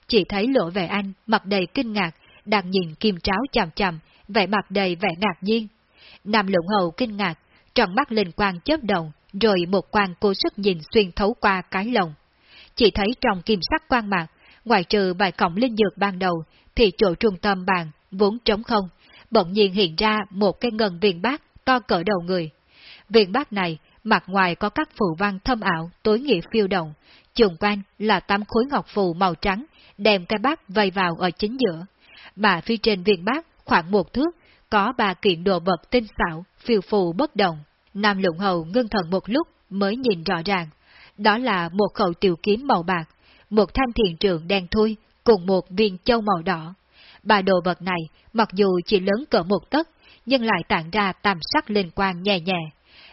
Chỉ thấy lộ vẻ anh mặt đầy kinh ngạc, đang nhìn kim tráo chằm chằm, vẻ mặt đầy vẻ ngạc nhiên. Nam lụng hầu kinh ngạc, tròn mắt lên quang chớp động, rồi một quang cố sức nhìn xuyên thấu qua cái lồng. Chỉ thấy trong kim sắc quang mạc, ngoài trừ bài cổng linh dược ban đầu, thì chỗ trung tâm bàn, vốn trống không, bỗng nhiên hiện ra một cái ngân viên bát to cỡ đầu người. Viên bát này, mặt ngoài có các phù văn thâm ảo, tối nghĩa phiêu động, trùng quanh là tám khối ngọc phù màu trắng, đem cái bát vây vào ở chính giữa. Mà phía trên viên bát, khoảng một thước, có ba kiện đồ vật tinh xảo, phiêu phù bất động. Nam lụng hầu ngưng thần một lúc mới nhìn rõ ràng. Đó là một khẩu tiểu kiếm màu bạc, một thanh thiền trường đen thui, cùng một viên châu màu đỏ. Ba đồ vật này, mặc dù chỉ lớn cỡ một tấc, nhưng lại tản ra tàm sắc lên quang nhẹ nhẹ.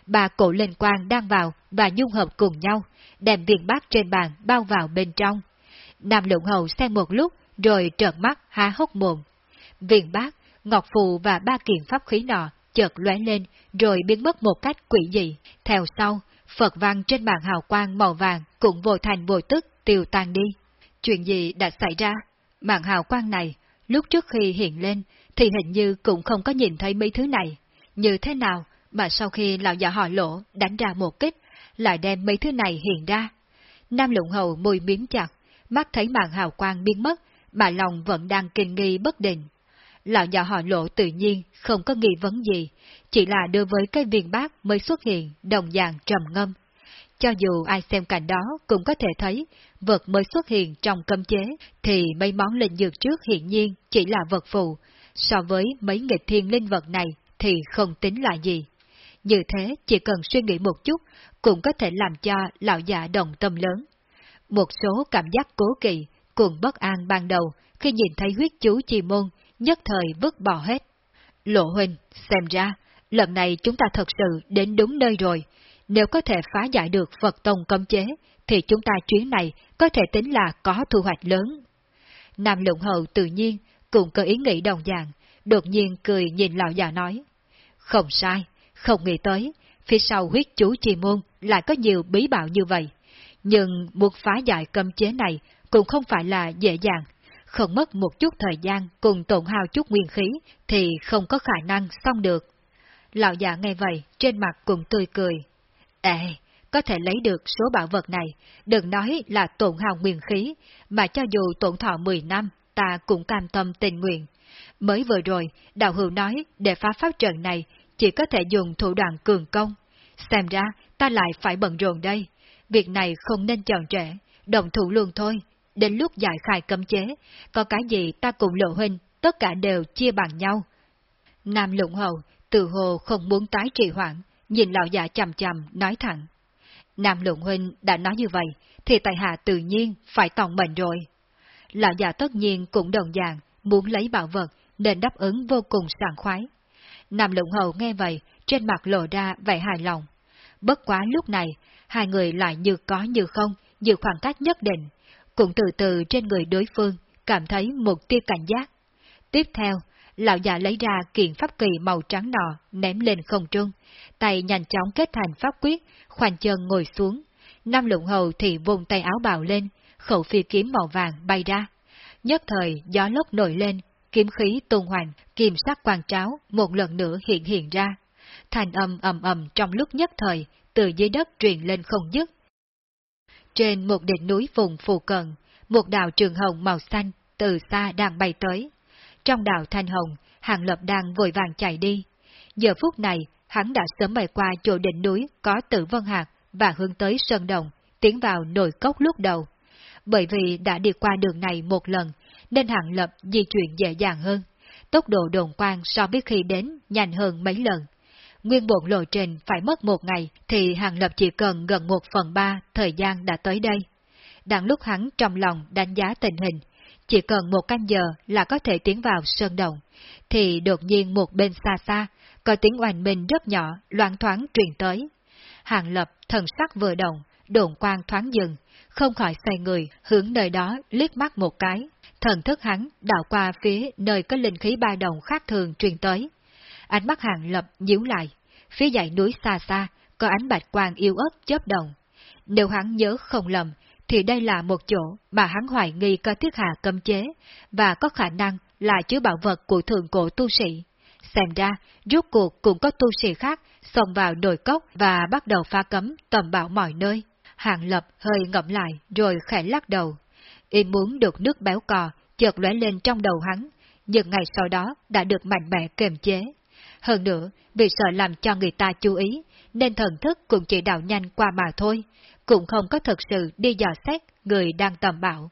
Ba cổ lên quang đang vào và dung hợp cùng nhau, đem viên bát trên bàn bao vào bên trong. Nam lượng hầu xem một lúc, rồi trợn mắt há hốc mồm. Viên bát, ngọc phù và ba kiện pháp khí nọ chợt lóe lên, rồi biến mất một cách quỷ dị. Theo sau, Phật văn trên bàn hào quang màu vàng cũng vô thành vô tức tiêu tan đi. Chuyện gì đã xảy ra? Mạng hào quang này, lúc trước khi hiện lên, thì hình như cũng không có nhìn thấy mấy thứ này. Như thế nào mà sau khi lão già họ lỗ đánh ra một kích, lại đem mấy thứ này hiện ra? Nam lụng hầu môi miếm chặt, mắt thấy mạng hào quang biến mất, mà lòng vẫn đang kinh nghi bất định. Lão già họ lộ tự nhiên không có nghi vấn gì, chỉ là đối với cái viên bát mới xuất hiện đồng dạng trầm ngâm. Cho dù ai xem cảnh đó cũng có thể thấy, vật mới xuất hiện trong cấm chế, thì mấy món linh dược trước hiện nhiên chỉ là vật phù, so với mấy nghịch thiên linh vật này thì không tính là gì. Như thế chỉ cần suy nghĩ một chút, cũng có thể làm cho lão già đồng tâm lớn. Một số cảm giác cố kỳ cùng bất an ban đầu khi nhìn thấy huyết chú chi môn, nhất thời vứt bỏ hết. Lộ huynh, xem ra, lần này chúng ta thật sự đến đúng nơi rồi. nếu có thể phá giải được Phật Tông cấm chế, thì chúng ta chuyến này có thể tính là có thu hoạch lớn. Nam Lũng hậu tự nhiên cũng có ý nghĩ đồng dạng, đột nhiên cười nhìn lão già nói. Không sai, không nghĩ tới, phía sau huyết chú chi môn lại có nhiều bí bảo như vậy. Nhưng muốn phá giải cấm chế này cũng không phải là dễ dàng, không mất một chút thời gian cùng tổn hao chút nguyên khí thì không có khả năng xong được. Lão già nghe vậy, trên mặt cũng tươi cười. Ê, có thể lấy được số bảo vật này, đừng nói là tổn hao nguyên khí, mà cho dù tổn thọ 10 năm, ta cũng cam tâm tình nguyện. Mới vừa rồi, đạo hữu nói để phá pháp trận này chỉ có thể dùng thủ đoạn cường công. Xem ra, ta lại phải bận rộn đây. Việc này không nên chọn trễ, đồng thủ luôn thôi. Đến lúc giải khai cấm chế, có cái gì ta cùng lộ huynh, tất cả đều chia bằng nhau. Nam lụng hầu, từ hồ không muốn tái trì hoãn, nhìn lão già chầm chầm, nói thẳng. Nam lụng huynh đã nói như vậy, thì tại hạ tự nhiên phải tòng mệnh rồi. Lão già tất nhiên cũng đồng dạng, muốn lấy bảo vật, nên đáp ứng vô cùng sảng khoái. Nam lụng hầu nghe vậy, trên mặt lộ ra vẻ hài lòng. Bất quá lúc này, hai người lại như có như không, giữ khoảng cách nhất định, cũng từ từ trên người đối phương, cảm thấy một tia cảnh giác. Tiếp theo, lão già lấy ra kiện pháp kỳ màu trắng nọ, ném lên không trung, tay nhanh chóng kết thành pháp quyết, khoanh chân ngồi xuống. Nam lụng hầu thì vùng tay áo bào lên, khẩu phi kiếm màu vàng bay ra. Nhất thời, gió lốc nổi lên, kiếm khí tung hoành, kim sắc quang tráo một lần nữa hiện hiện ra. Thành âm ầm ầm trong lúc nhất thời, từ dưới đất truyền lên không dứt. Trên một đỉnh núi vùng phù cận, một đạo trường hồng màu xanh từ xa đang bay tới. Trong đạo thanh hồng, hàng lập đang vội vàng chạy đi. Giờ phút này, hắn đã sớm bay qua chỗ đỉnh núi có tử vân hạt và hướng tới sơn đồng, tiến vào nội cốc lúc đầu. Bởi vì đã đi qua đường này một lần, nên hàng lập di chuyển dễ dàng hơn. Tốc độ đồn quang so với khi đến nhanh hơn mấy lần. Nguyên bộn lộ trình phải mất một ngày, thì Hàng lập chỉ cần gần một phần ba thời gian đã tới đây. Đang lúc hắn trong lòng đánh giá tình hình, chỉ cần một canh giờ là có thể tiến vào sơn đồng, thì đột nhiên một bên xa xa, có tiếng oanh minh rất nhỏ, loạn thoáng truyền tới. Hàng lập thần sắc vừa động, đồn quang thoáng dừng, không khỏi xoay người, hướng nơi đó liếc mắt một cái. Thần thức hắn đảo qua phía nơi có linh khí ba đồng khác thường truyền tới. Ánh mắt hàng lập nhíu lại, phía dãy núi xa xa, có ánh bạch quang yêu ớt chớp động. Nếu hắn nhớ không lầm, thì đây là một chỗ mà hắn hoài nghi có thiết hạ cấm chế, và có khả năng là chứa bảo vật của thượng cổ tu sĩ. Xem ra, rốt cuộc cũng có tu sĩ khác xông vào đồi cốc và bắt đầu phá cấm tầm bảo mọi nơi. Hàng Lập hơi ngậm lại rồi khẽ lắc đầu. Y muốn được nước béo cò, chợt lóe lên trong đầu hắn, nhưng ngày sau đó đã được mạnh mẽ kiềm chế. Hơn nữa, vì sợ làm cho người ta chú ý, nên thần thức cũng chỉ đạo nhanh qua mà thôi, cũng không có thực sự đi dò xét người đang tầm bảo.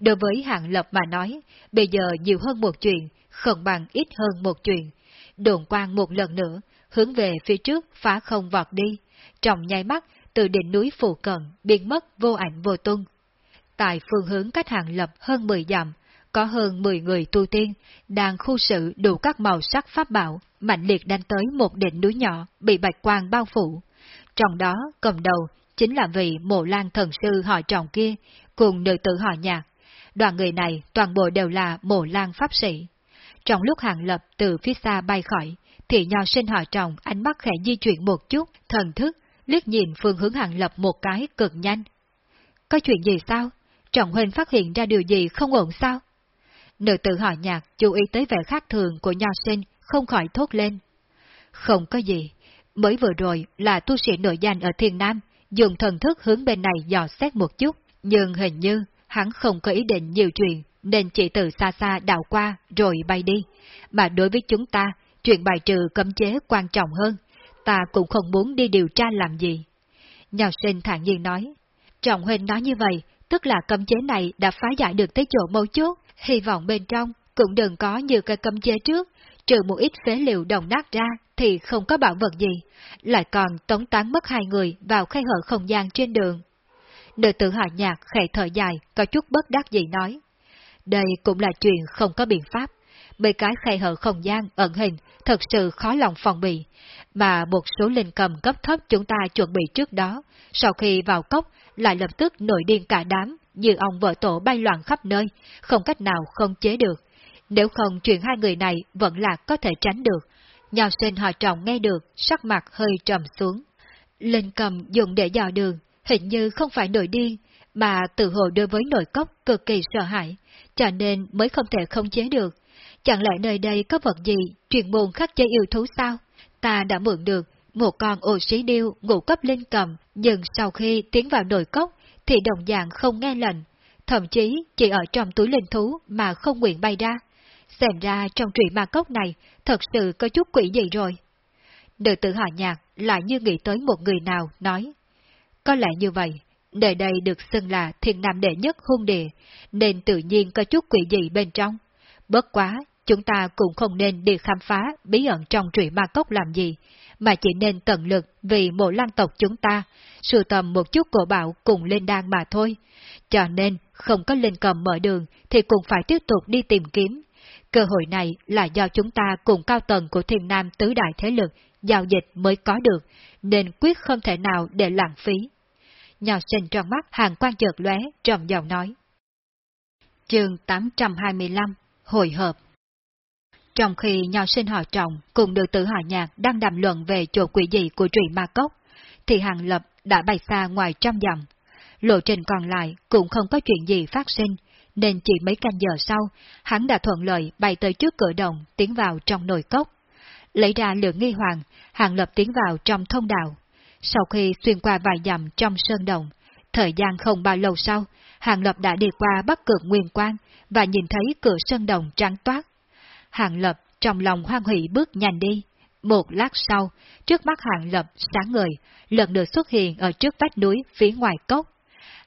Đối với hạng lập mà nói, bây giờ nhiều hơn một chuyện, không bằng ít hơn một chuyện. Đồn quang một lần nữa, hướng về phía trước phá không vọt đi, trong nháy mắt từ đỉnh núi phù cận biến mất vô ảnh vô tung. Tại phương hướng cách hàng lập hơn 10 dặm, có hơn 10 người tu tiên, đang khu sự đủ các màu sắc pháp bảo, mạnh liệt đánh tới một đỉnh núi nhỏ bị bạch quang bao phủ. Trong đó, cầm đầu, chính là vị mộ lan thần sư họ trọng kia, cùng nữ tử họ nhạc. Đoàn người này toàn bộ đều là mộ lan pháp sĩ. Trong lúc hàng lập từ phía xa bay khỏi, thì nho sinh họ trọng ánh mắt khẽ di chuyển một chút, thần thức, liếc nhìn phương hướng hàng lập một cái cực nhanh. Có chuyện gì sao? Trọng huynh phát hiện ra điều gì không ổn sao? Nữ tử họ nhạc chú ý tới vẻ khác thường của nho sinh, không khỏi thốt lên. Không có gì, mới vừa rồi là tu sĩ nội danh ở Thiên Nam, dùng thần thức hướng bên này dò xét một chút, nhưng hình như hắn không có ý định nhiều chuyện, nên chỉ từ xa xa đảo qua rồi bay đi. Mà đối với chúng ta, chuyện bài trừ cấm chế quan trọng hơn, ta cũng không muốn đi điều tra làm gì. Nhào sinh thản nhiên nói, Trọng huynh nói như vậy, tức là cấm chế này đã phá giải được tới chỗ mấu chốt, hy vọng bên trong cũng đừng có như cây cấm chế trước, trừ một ít phế liệu đồng nát ra thì không có bảo vật gì, lại còn tống tán mất hai người vào khay hở không gian trên đường. Nữ tử hạ nhạc khẽ thở dài, có chút bất đắc gì nói. Đây cũng là chuyện không có biện pháp. mấy cái khay hở không gian ẩn hình thật sự khó lòng phòng bị, mà một số linh cầm cấp thấp chúng ta chuẩn bị trước đó, sau khi vào cốc lại lập tức nổi điên cả đám, như ông vợ tổ bay loạn khắp nơi, không cách nào không chế được. Nếu không chuyện hai người này vẫn là có thể tránh được. Nhào sinh họ trọng nghe được, sắc mặt hơi trầm xuống. Linh cầm dùng để dò đường, hình như không phải nổi điên, mà tự hồ đối với nội cốc cực kỳ sợ hãi, cho nên mới không thể không chế được. Chẳng lẽ nơi đây có vật gì truyền môn khắc chế yêu thú sao? Ta đã mượn được một con ô sĩ điêu ngũ cấp linh cầm, nhưng sau khi tiến vào nội cốc thì đồng dạng không nghe lệnh, thậm chí chỉ ở trong túi linh thú mà không nguyện bay ra. Xem ra trong trụy ma cốc này thật sự có chút quỷ gì rồi. Nữ tử họ nhạc lại như nghĩ tới một người nào nói. Có lẽ như vậy, nơi đây được xưng là thiên nam đệ nhất hung địa, nên tự nhiên có chút quỷ gì bên trong. Bất quá, chúng ta cũng không nên đi khám phá bí ẩn trong trụy ma cốc làm gì, mà chỉ nên tận lực vì mộ lan tộc chúng ta, sưu tầm một chút cổ bảo cùng lên đan mà thôi. Cho nên, không có lên cầm mở đường thì cũng phải tiếp tục đi tìm kiếm. Cơ hội này là do chúng ta cùng cao tầng của thiên nam tứ đại thế lực giao dịch mới có được, nên quyết không thể nào để lãng phí. Nhào sinh trong mắt hàng quan chợt lóe trầm giọng nói. Chương 825 Hồi hợp trong khi nho sinh họ trọng cùng được tử họ nhạc đang đàm luận về chỗ quỷ dị của trụy ma cốc, thì hàng lập đã bay xa ngoài trăm dặm. Lộ trình còn lại cũng không có chuyện gì phát sinh, nên chỉ mấy canh giờ sau, hắn đã thuận lợi bay tới trước cửa đồng tiến vào trong nồi cốc. Lấy ra lượng nghi hoàng, hàng lập tiến vào trong thông đạo. Sau khi xuyên qua vài dặm trong sơn đồng, thời gian không bao lâu sau, hàng lập đã đi qua bắc cực nguyên quan và nhìn thấy cửa sơn đồng trắng toát. Hàng lập trong lòng hoan hỷ bước nhanh đi. Một lát sau, trước mắt hàng lập sáng ngời, lần nữa xuất hiện ở trước vách núi phía ngoài cốc.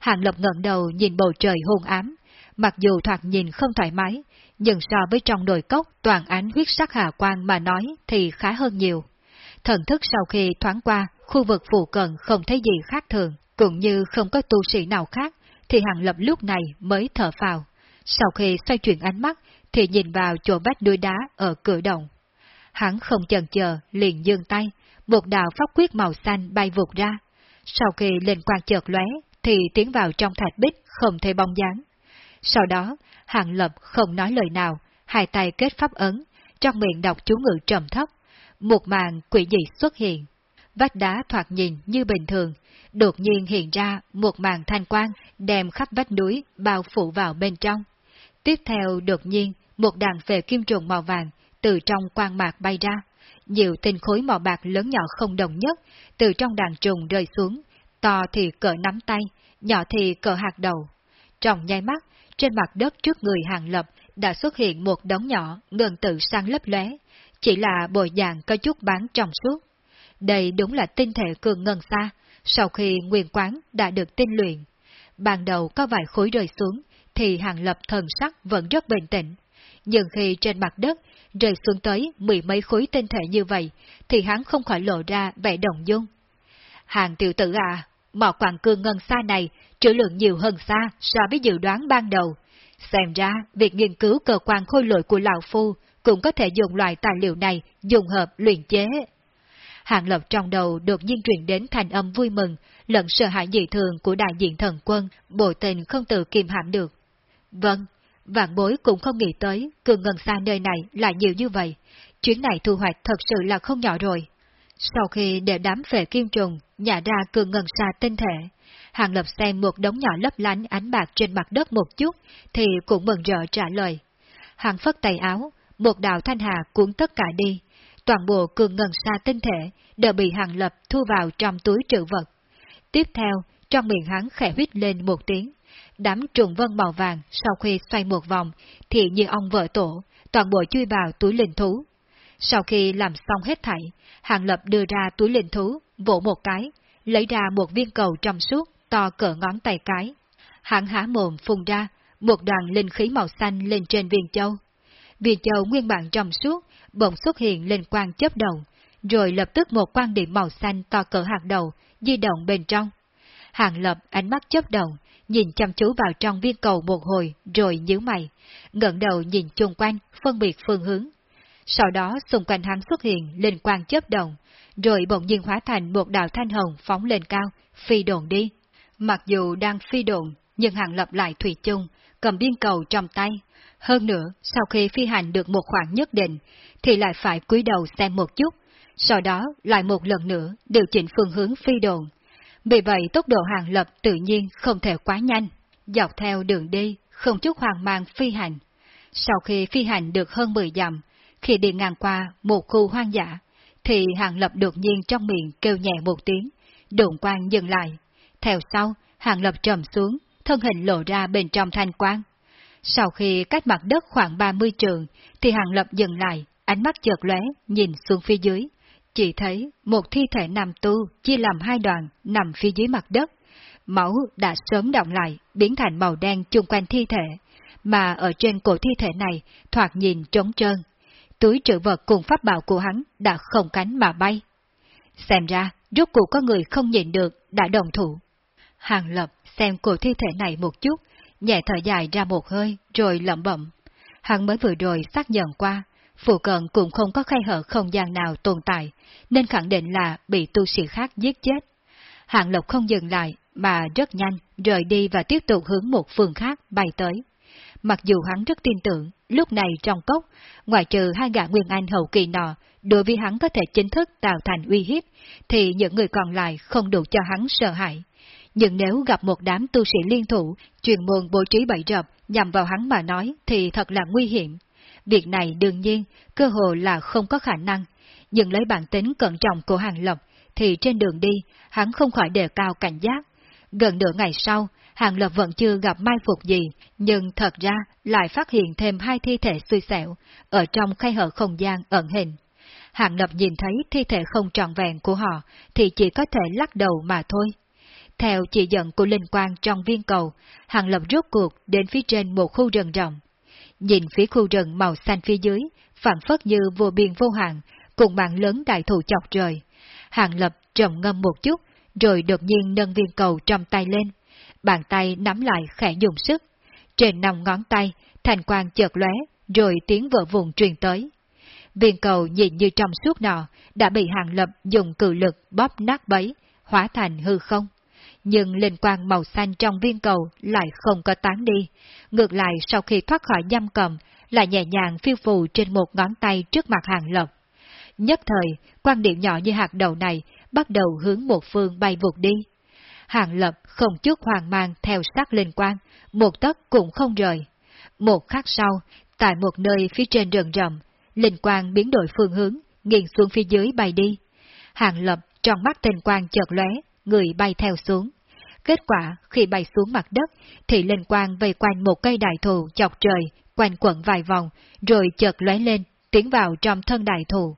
Hàng lập ngẩng đầu nhìn bầu trời hôn ám, mặc dù thoạt nhìn không thoải mái, nhưng so với trong nồi cốc toàn ánh huyết sắc hà quang mà nói thì khá hơn nhiều. Thần thức sau khi thoáng qua, khu vực phụ cận không thấy gì khác thường, cũng như không có tu sĩ nào khác, thì hàng lập lúc này mới thở phào. Sau khi xoay chuyển ánh mắt, thì nhìn vào chỗ vách núi đá ở cửa động. Hắn không chần chờ, liền dương tay, một đạo pháp quyết màu xanh bay vụt ra. Sau khi lên quang chợt lóe, thì tiến vào trong thạch bích không thấy bóng dáng. Sau đó, hạng Lập không nói lời nào, hai tay kết pháp ấn, trong miệng đọc chú ngữ trầm thấp. Một màn quỷ dị xuất hiện. Vách đá thoạt nhìn như bình thường, đột nhiên hiện ra một màn thanh quang đem khắp vách núi bao phủ vào bên trong. Tiếp theo đột nhiên, một đàn về kim trùng màu vàng từ trong quang mạc bay ra. Nhiều tinh khối màu bạc lớn nhỏ không đồng nhất từ trong đàn trùng rơi xuống, to thì cỡ nắm tay, nhỏ thì cỡ hạt đầu. Trong nháy mắt, trên mặt đất trước người hàng lập đã xuất hiện một đống nhỏ ngân tự sang lấp lóe, chỉ là bồi dạng có chút bán trong suốt. Đây đúng là tinh thể cường ngân xa, sau khi nguyên quán đã được tinh luyện. Ban đầu có vài khối rơi xuống, thì hàng lập thần sắc vẫn rất bình tĩnh. Nhưng khi trên mặt đất rơi xuống tới mười mấy khối tinh thể như vậy, thì hắn không khỏi lộ ra vẻ đồng dung. Hàng tiểu tử à, mỏ quảng cương ngân xa này trữ lượng nhiều hơn xa so với dự đoán ban đầu. Xem ra, việc nghiên cứu cơ quan khôi lội của Lão Phu cũng có thể dùng loại tài liệu này dùng hợp luyện chế. Hàng Lập trong đầu đột nhiên truyền đến thành âm vui mừng, lẫn sợ hãi dị thường của đại diện thần quân, bộ tình không tự kiềm hãm được. Vâng, vạn bối cũng không nghĩ tới, cường ngân xa nơi này lại nhiều như vậy. Chuyến này thu hoạch thật sự là không nhỏ rồi. Sau khi để đám phệ kim trùng nhả ra cường ngân xa tinh thể, Hàng Lập xem một đống nhỏ lấp lánh ánh bạc trên mặt đất một chút, thì cũng mừng rỡ trả lời. Hàng phất tay áo, một đạo thanh hà cuốn tất cả đi. Toàn bộ cường ngân xa tinh thể đều bị Hàng Lập thu vào trong túi trữ vật. Tiếp theo, trong miệng hắn khẽ huyết lên một tiếng. Đám trùng vân màu vàng sau khi xoay một vòng, thì như ông vợ tổ, toàn bộ chui vào túi linh thú. Sau khi làm xong hết thảy, Hàng Lập đưa ra túi linh thú, vỗ một cái, lấy ra một viên cầu trong suốt, to cỡ ngón tay cái. Hắn há mồm phun ra, một đoàn linh khí màu xanh lên trên viên châu. Viên châu nguyên bản trong suốt, bỗng xuất hiện lên quang chớp động, rồi lập tức một quan điểm màu xanh to cỡ hạt đầu, di động bên trong. Hàng lập ánh mắt chớp động, nhìn chăm chú vào trong viên cầu một hồi rồi nhíu mày, ngẩng đầu nhìn chung quanh, phân biệt phương hướng. Sau đó xung quanh hắn xuất hiện linh quang chớp động, rồi bỗng nhiên hóa thành một đạo thanh hồng phóng lên cao, phi đồn đi. Mặc dù đang phi đồn, nhưng hàng lập lại thủy chung, cầm viên cầu trong tay. Hơn nữa, sau khi phi hành được một khoảng nhất định, thì lại phải cúi đầu xem một chút, sau đó lại một lần nữa điều chỉnh phương hướng phi đồn. Vì vậy tốc độ hàng lập tự nhiên không thể quá nhanh, dọc theo đường đi, không chút hoang mang phi hành. Sau khi phi hành được hơn 10 dặm, khi đi ngang qua một khu hoang dã, thì hàng lập đột nhiên trong miệng kêu nhẹ một tiếng, đụng quang dừng lại. Theo sau, hàng lập trầm xuống, thân hình lộ ra bên trong thanh quang. Sau khi cách mặt đất khoảng 30 trường, thì hàng lập dừng lại, ánh mắt chợt lóe, nhìn xuống phía dưới. Chỉ thấy một thi thể nằm tu chia làm hai đoạn nằm phía dưới mặt đất. Máu đã sớm động lại, biến thành màu đen chung quanh thi thể, mà ở trên cổ thi thể này thoạt nhìn trống trơn. Túi trữ vật cùng pháp bảo của hắn đã không cánh mà bay. Xem ra, rốt cuộc có người không nhìn được đã đồng thủ. Hàng lập xem cổ thi thể này một chút, nhẹ thở dài ra một hơi rồi lẩm bẩm. Hắn mới vừa rồi xác nhận qua, phụ cận cũng không có khay hở không gian nào tồn tại, nên khẳng định là bị tu sĩ khác giết chết. Hạng Lộc không dừng lại, mà rất nhanh, rời đi và tiếp tục hướng một phương khác bay tới. Mặc dù hắn rất tin tưởng, lúc này trong cốc, ngoại trừ hai gã Nguyên Anh hậu kỳ nọ, đối với hắn có thể chính thức tạo thành uy hiếp, thì những người còn lại không đủ cho hắn sợ hãi. Nhưng nếu gặp một đám tu sĩ liên thủ, truyền môn bố trí bậy rập nhằm vào hắn mà nói thì thật là nguy hiểm. Việc này đương nhiên, cơ hồ là không có khả năng, nhưng lấy bản tính cẩn trọng của Hàng Lập, thì trên đường đi, hắn không khỏi đề cao cảnh giác. Gần nửa ngày sau, Hàng Lập vẫn chưa gặp mai phục gì, nhưng thật ra lại phát hiện thêm hai thi thể xui xẻo, ở trong khay hở không gian ẩn hình. Hàng Lập nhìn thấy thi thể không trọn vẹn của họ, thì chỉ có thể lắc đầu mà thôi. Theo chỉ dẫn của linh quang trong viên cầu, Hàng Lập rốt cuộc đến phía trên một khu rừng rộng. Nhìn phía khu rừng màu xanh phía dưới, phản phất như vô biên vô hạn, cùng mạng lớn đại thụ chọc trời. Hàng Lập trầm ngâm một chút, rồi đột nhiên nâng viên cầu trong tay lên. Bàn tay nắm lại khẽ dùng sức. Trên nòng ngón tay, thành quang chợt lóe, rồi tiếng vỡ vùng truyền tới. Viên cầu nhìn như trong suốt nọ, đã bị Hàng Lập dùng cự lực bóp nát bấy, hóa thành hư không nhưng linh quang màu xanh trong viên cầu lại không có tán đi. Ngược lại sau khi thoát khỏi giam cầm, lại nhẹ nhàng phiêu phù trên một ngón tay trước mặt hàng lập. Nhất thời, quan điểm nhỏ như hạt đầu này bắt đầu hướng một phương bay vụt đi. Hàng lập không chút hoàng mang theo sát linh quang, một tấc cũng không rời. Một khắc sau, tại một nơi phía trên rừng rậm, linh quang biến đổi phương hướng, nghiêng xuống phía dưới bay đi. Hàng lập trong mắt tình quang chợt lóe, người bay theo xuống. Kết quả, khi bay xuống mặt đất, thì linh quang vây quanh một cây đại thụ chọc trời, quanh quẩn vài vòng, rồi chợt lóe lên, tiến vào trong thân đại thụ.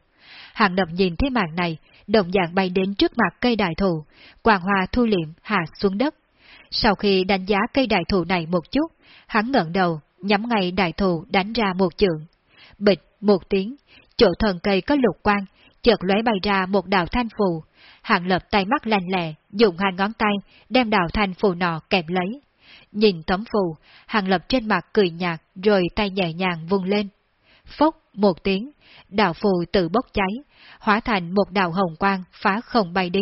Hàng lập nhìn thấy màn này, đồng dạng bay đến trước mặt cây đại thụ, quàng hoa thu liệm hạ xuống đất. Sau khi đánh giá cây đại thụ này một chút, hắn ngẩng đầu, nhắm ngay đại thụ đánh ra một trượng. Bịch, một tiếng, chỗ thân cây có lục quang, chợt lóe bay ra một đạo thanh phù, Hàng lập tay mắt lanh lẹ, dùng hai ngón tay, đem đạo thanh phù nọ kẹp lấy. Nhìn tấm phù, hàng lập trên mặt cười nhạt, rồi tay nhẹ nhàng vung lên. Phốc, một tiếng, đạo phù tự bốc cháy, hóa thành một đạo hồng quang phá không bay đi.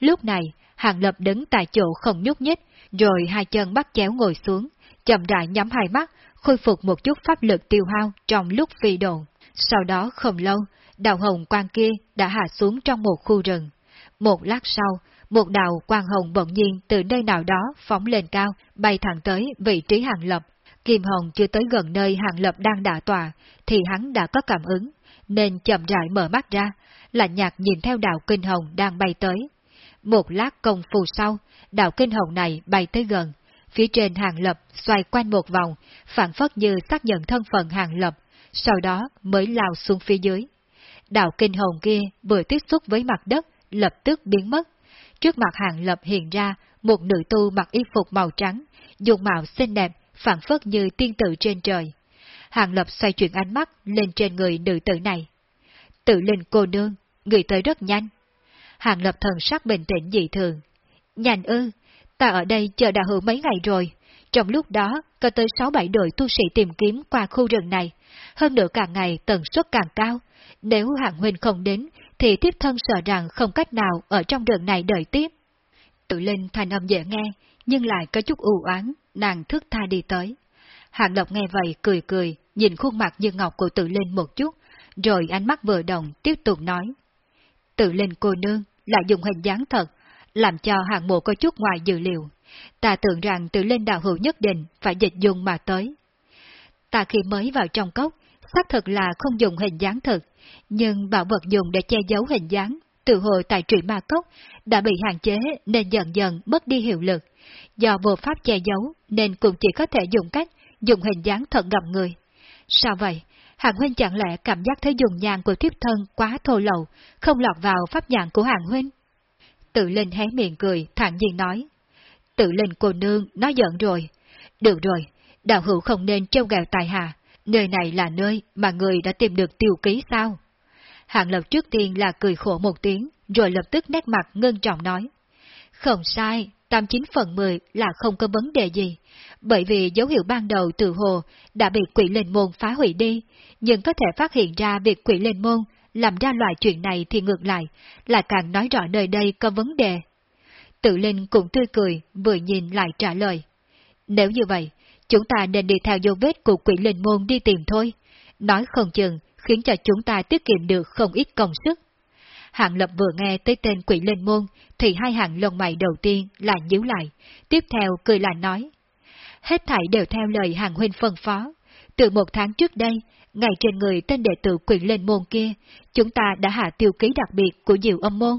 Lúc này, hàng lập đứng tại chỗ không nhúc nhích, rồi hai chân bắt chéo ngồi xuống, chậm rãi nhắm hai mắt, khôi phục một chút pháp lực tiêu hao trong lúc phi độn. Sau đó không lâu, đạo hồng quang kia đã hạ xuống trong một khu rừng. Một lát sau, một đạo quang hồng bỗng nhiên từ nơi nào đó phóng lên cao, bay thẳng tới vị trí hàng lập. Kim hồng chưa tới gần nơi hàng lập đang đả tòa, thì hắn đã có cảm ứng, nên chậm rãi mở mắt ra, là nhạc nhìn theo đạo kinh hồng đang bay tới. Một lát công phu sau, đạo kinh hồng này bay tới gần, phía trên hàng lập xoay quanh một vòng, phản phất như xác nhận thân phận hàng lập, sau đó mới lao xuống phía dưới. Đạo kinh hồng kia vừa tiếp xúc với mặt đất, lập tức biến mất. Trước mặt hàng lập hiện ra một nữ tu mặc y phục màu trắng, dùng mạo xinh đẹp, phản phất như tiên tử trên trời. Hàng lập xoay chuyển ánh mắt lên trên người nữ tử này. Tự linh cô nương, người tới rất nhanh. Hàng lập thần sắc bình tĩnh dị thường. Nhanh ư, ta ở đây chờ đã hữu mấy ngày rồi. Trong lúc đó, có tới 6-7 đội tu sĩ tìm kiếm qua khu rừng này. Hơn nữa càng ngày tần suất càng cao. Nếu hạng huynh không đến, thì tiếp thân sợ rằng không cách nào ở trong rừng này đợi tiếp. Tự linh thành âm dễ nghe, nhưng lại có chút u oán, nàng thức tha đi tới. Hạng Lộc nghe vậy cười cười, nhìn khuôn mặt như ngọc của tự linh một chút, rồi ánh mắt vừa đồng tiếp tục nói. Tự linh cô nương lại dùng hình dáng thật, làm cho hạng mộ có chút ngoài dự liệu. Ta tưởng rằng tự Linh đạo hữu nhất định phải dịch dùng mà tới. Ta khi mới vào trong cốc, xác thực là không dùng hình dáng thật nhưng bảo vật dùng để che giấu hình dáng, từ hồi tại trụy ma cốc, đã bị hạn chế nên dần dần mất đi hiệu lực. Do vô pháp che giấu nên cũng chỉ có thể dùng cách dùng hình dáng thật gặp người. Sao vậy? Hàng huynh chẳng lẽ cảm giác thấy dùng nhàn của thiếp thân quá thô lậu, không lọt vào pháp nhàn của hàng huynh? Tự lên hé miệng cười, thản nhiên nói. Tự lên cô nương, nói giận rồi. Được rồi, đạo hữu không nên trêu gạo tài hạ, nơi này là nơi mà người đã tìm được tiêu ký sao? Hạng Lập trước tiên là cười khổ một tiếng, rồi lập tức nét mặt ngưng trọng nói. Không sai, 89 phần 10 là không có vấn đề gì, bởi vì dấu hiệu ban đầu từ hồ đã bị quỷ lên môn phá hủy đi, nhưng có thể phát hiện ra việc quỷ lên môn làm ra loại chuyện này thì ngược lại, là càng nói rõ nơi đây có vấn đề. Tự Linh cũng tươi cười, vừa nhìn lại trả lời. Nếu như vậy, chúng ta nên đi theo dấu vết của quỷ linh môn đi tìm thôi. Nói không chừng, khiến cho chúng ta tiết kiệm được không ít công sức. Hạng Lập vừa nghe tới tên quỷ linh môn, thì hai hạng lông mày đầu tiên là nhíu lại, tiếp theo cười là nói. Hết thảy đều theo lời hàng huynh phân phó. Từ một tháng trước đây, ngày trên người tên đệ tử quỷ linh môn kia, chúng ta đã hạ tiêu ký đặc biệt của diệu âm môn.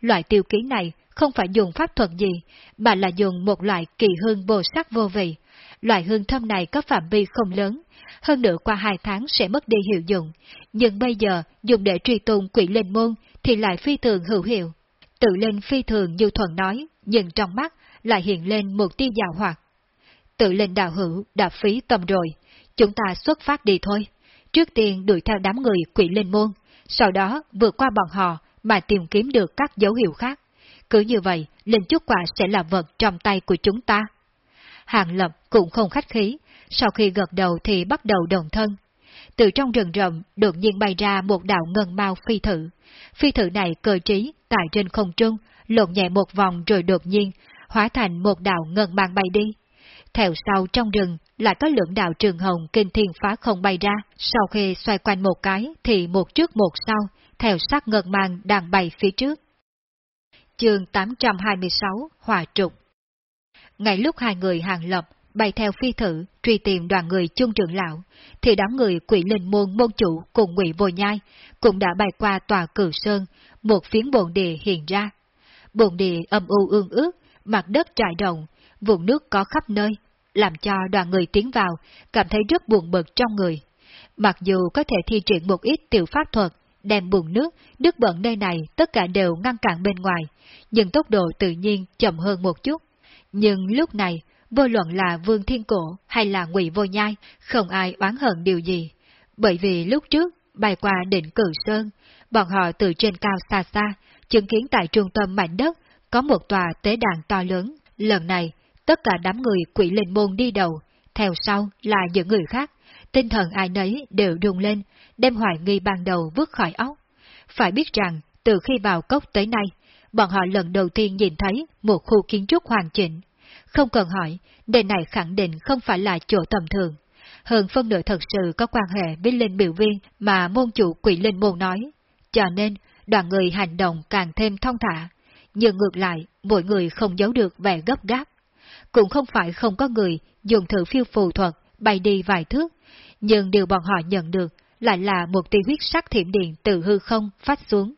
Loại tiêu ký này không phải dùng pháp thuật gì, mà là dùng một loại kỳ hương bồ sắc vô vị. Loại hương thơm này có phạm vi không lớn, hơn nữa qua hai tháng sẽ mất đi hiệu dụng, nhưng bây giờ dùng để truy tung quỷ linh môn thì lại phi thường hữu hiệu. Tự lên phi thường như thuần nói, nhưng trong mắt lại hiện lên một tia giàu hoạt. Tự lên đạo hữu đã phí tâm rồi, chúng ta xuất phát đi thôi. Trước tiên đuổi theo đám người quỷ linh môn, sau đó vượt qua bọn họ mà tìm kiếm được các dấu hiệu khác. Cứ như vậy, linh chúc quả sẽ là vật trong tay của chúng ta. Hàng Lập cũng không khách khí, sau khi gật đầu thì bắt đầu đồng thân. Từ trong rừng rậm đột nhiên bay ra một đạo ngân mau phi thử. Phi thử này cơ trí, tại trên không trung, lộn nhẹ một vòng rồi đột nhiên, hóa thành một đạo ngân mang bay đi. Theo sau trong rừng lại có lượng đạo trường hồng kinh thiên phá không bay ra, sau khi xoay quanh một cái thì một trước một sau, theo sát ngân mang đang bay phía trước. Chương 826 Hòa trục ngay lúc hai người hàng lập bay theo phi thử, truy tìm đoàn người chung trưởng lão, thì đám người quỷ linh môn môn chủ cùng ngụy vô nhai cũng đã bay qua tòa cử sơn, một phiến bồn địa hiện ra. Bồn địa âm u ương ướt, mặt đất trải rộng, vùng nước có khắp nơi, làm cho đoàn người tiến vào cảm thấy rất buồn bực trong người. Mặc dù có thể thi triển một ít tiểu pháp thuật, đem bùn nước, nước bẩn nơi này tất cả đều ngăn cản bên ngoài, nhưng tốc độ tự nhiên chậm hơn một chút. Nhưng lúc này, vô luận là Vương Thiên Cổ hay là Ngụy Vô Nhai, không ai oán hận điều gì. Bởi vì lúc trước, bay qua đỉnh Cử Sơn, bọn họ từ trên cao xa xa, chứng kiến tại trung tâm mảnh đất, có một tòa tế đàn to lớn. Lần này, tất cả đám người quỷ linh môn đi đầu, theo sau là những người khác, tinh thần ai nấy đều rung lên, đem hoài nghi ban đầu vứt khỏi óc. Phải biết rằng, từ khi vào cốc tới nay, bọn họ lần đầu tiên nhìn thấy một khu kiến trúc hoàn chỉnh, không cần hỏi, đề này khẳng định không phải là chỗ tầm thường. Hơn phân nửa thật sự có quan hệ với linh biểu viên mà môn chủ quỷ linh môn nói. Cho nên, đoàn người hành động càng thêm thông thả. Nhưng ngược lại, mỗi người không giấu được vẻ gấp gáp. Cũng không phải không có người dùng thử phiêu phù thuật bay đi vài thước, nhưng điều bọn họ nhận được lại là một tia huyết sắc thiểm điện từ hư không phát xuống.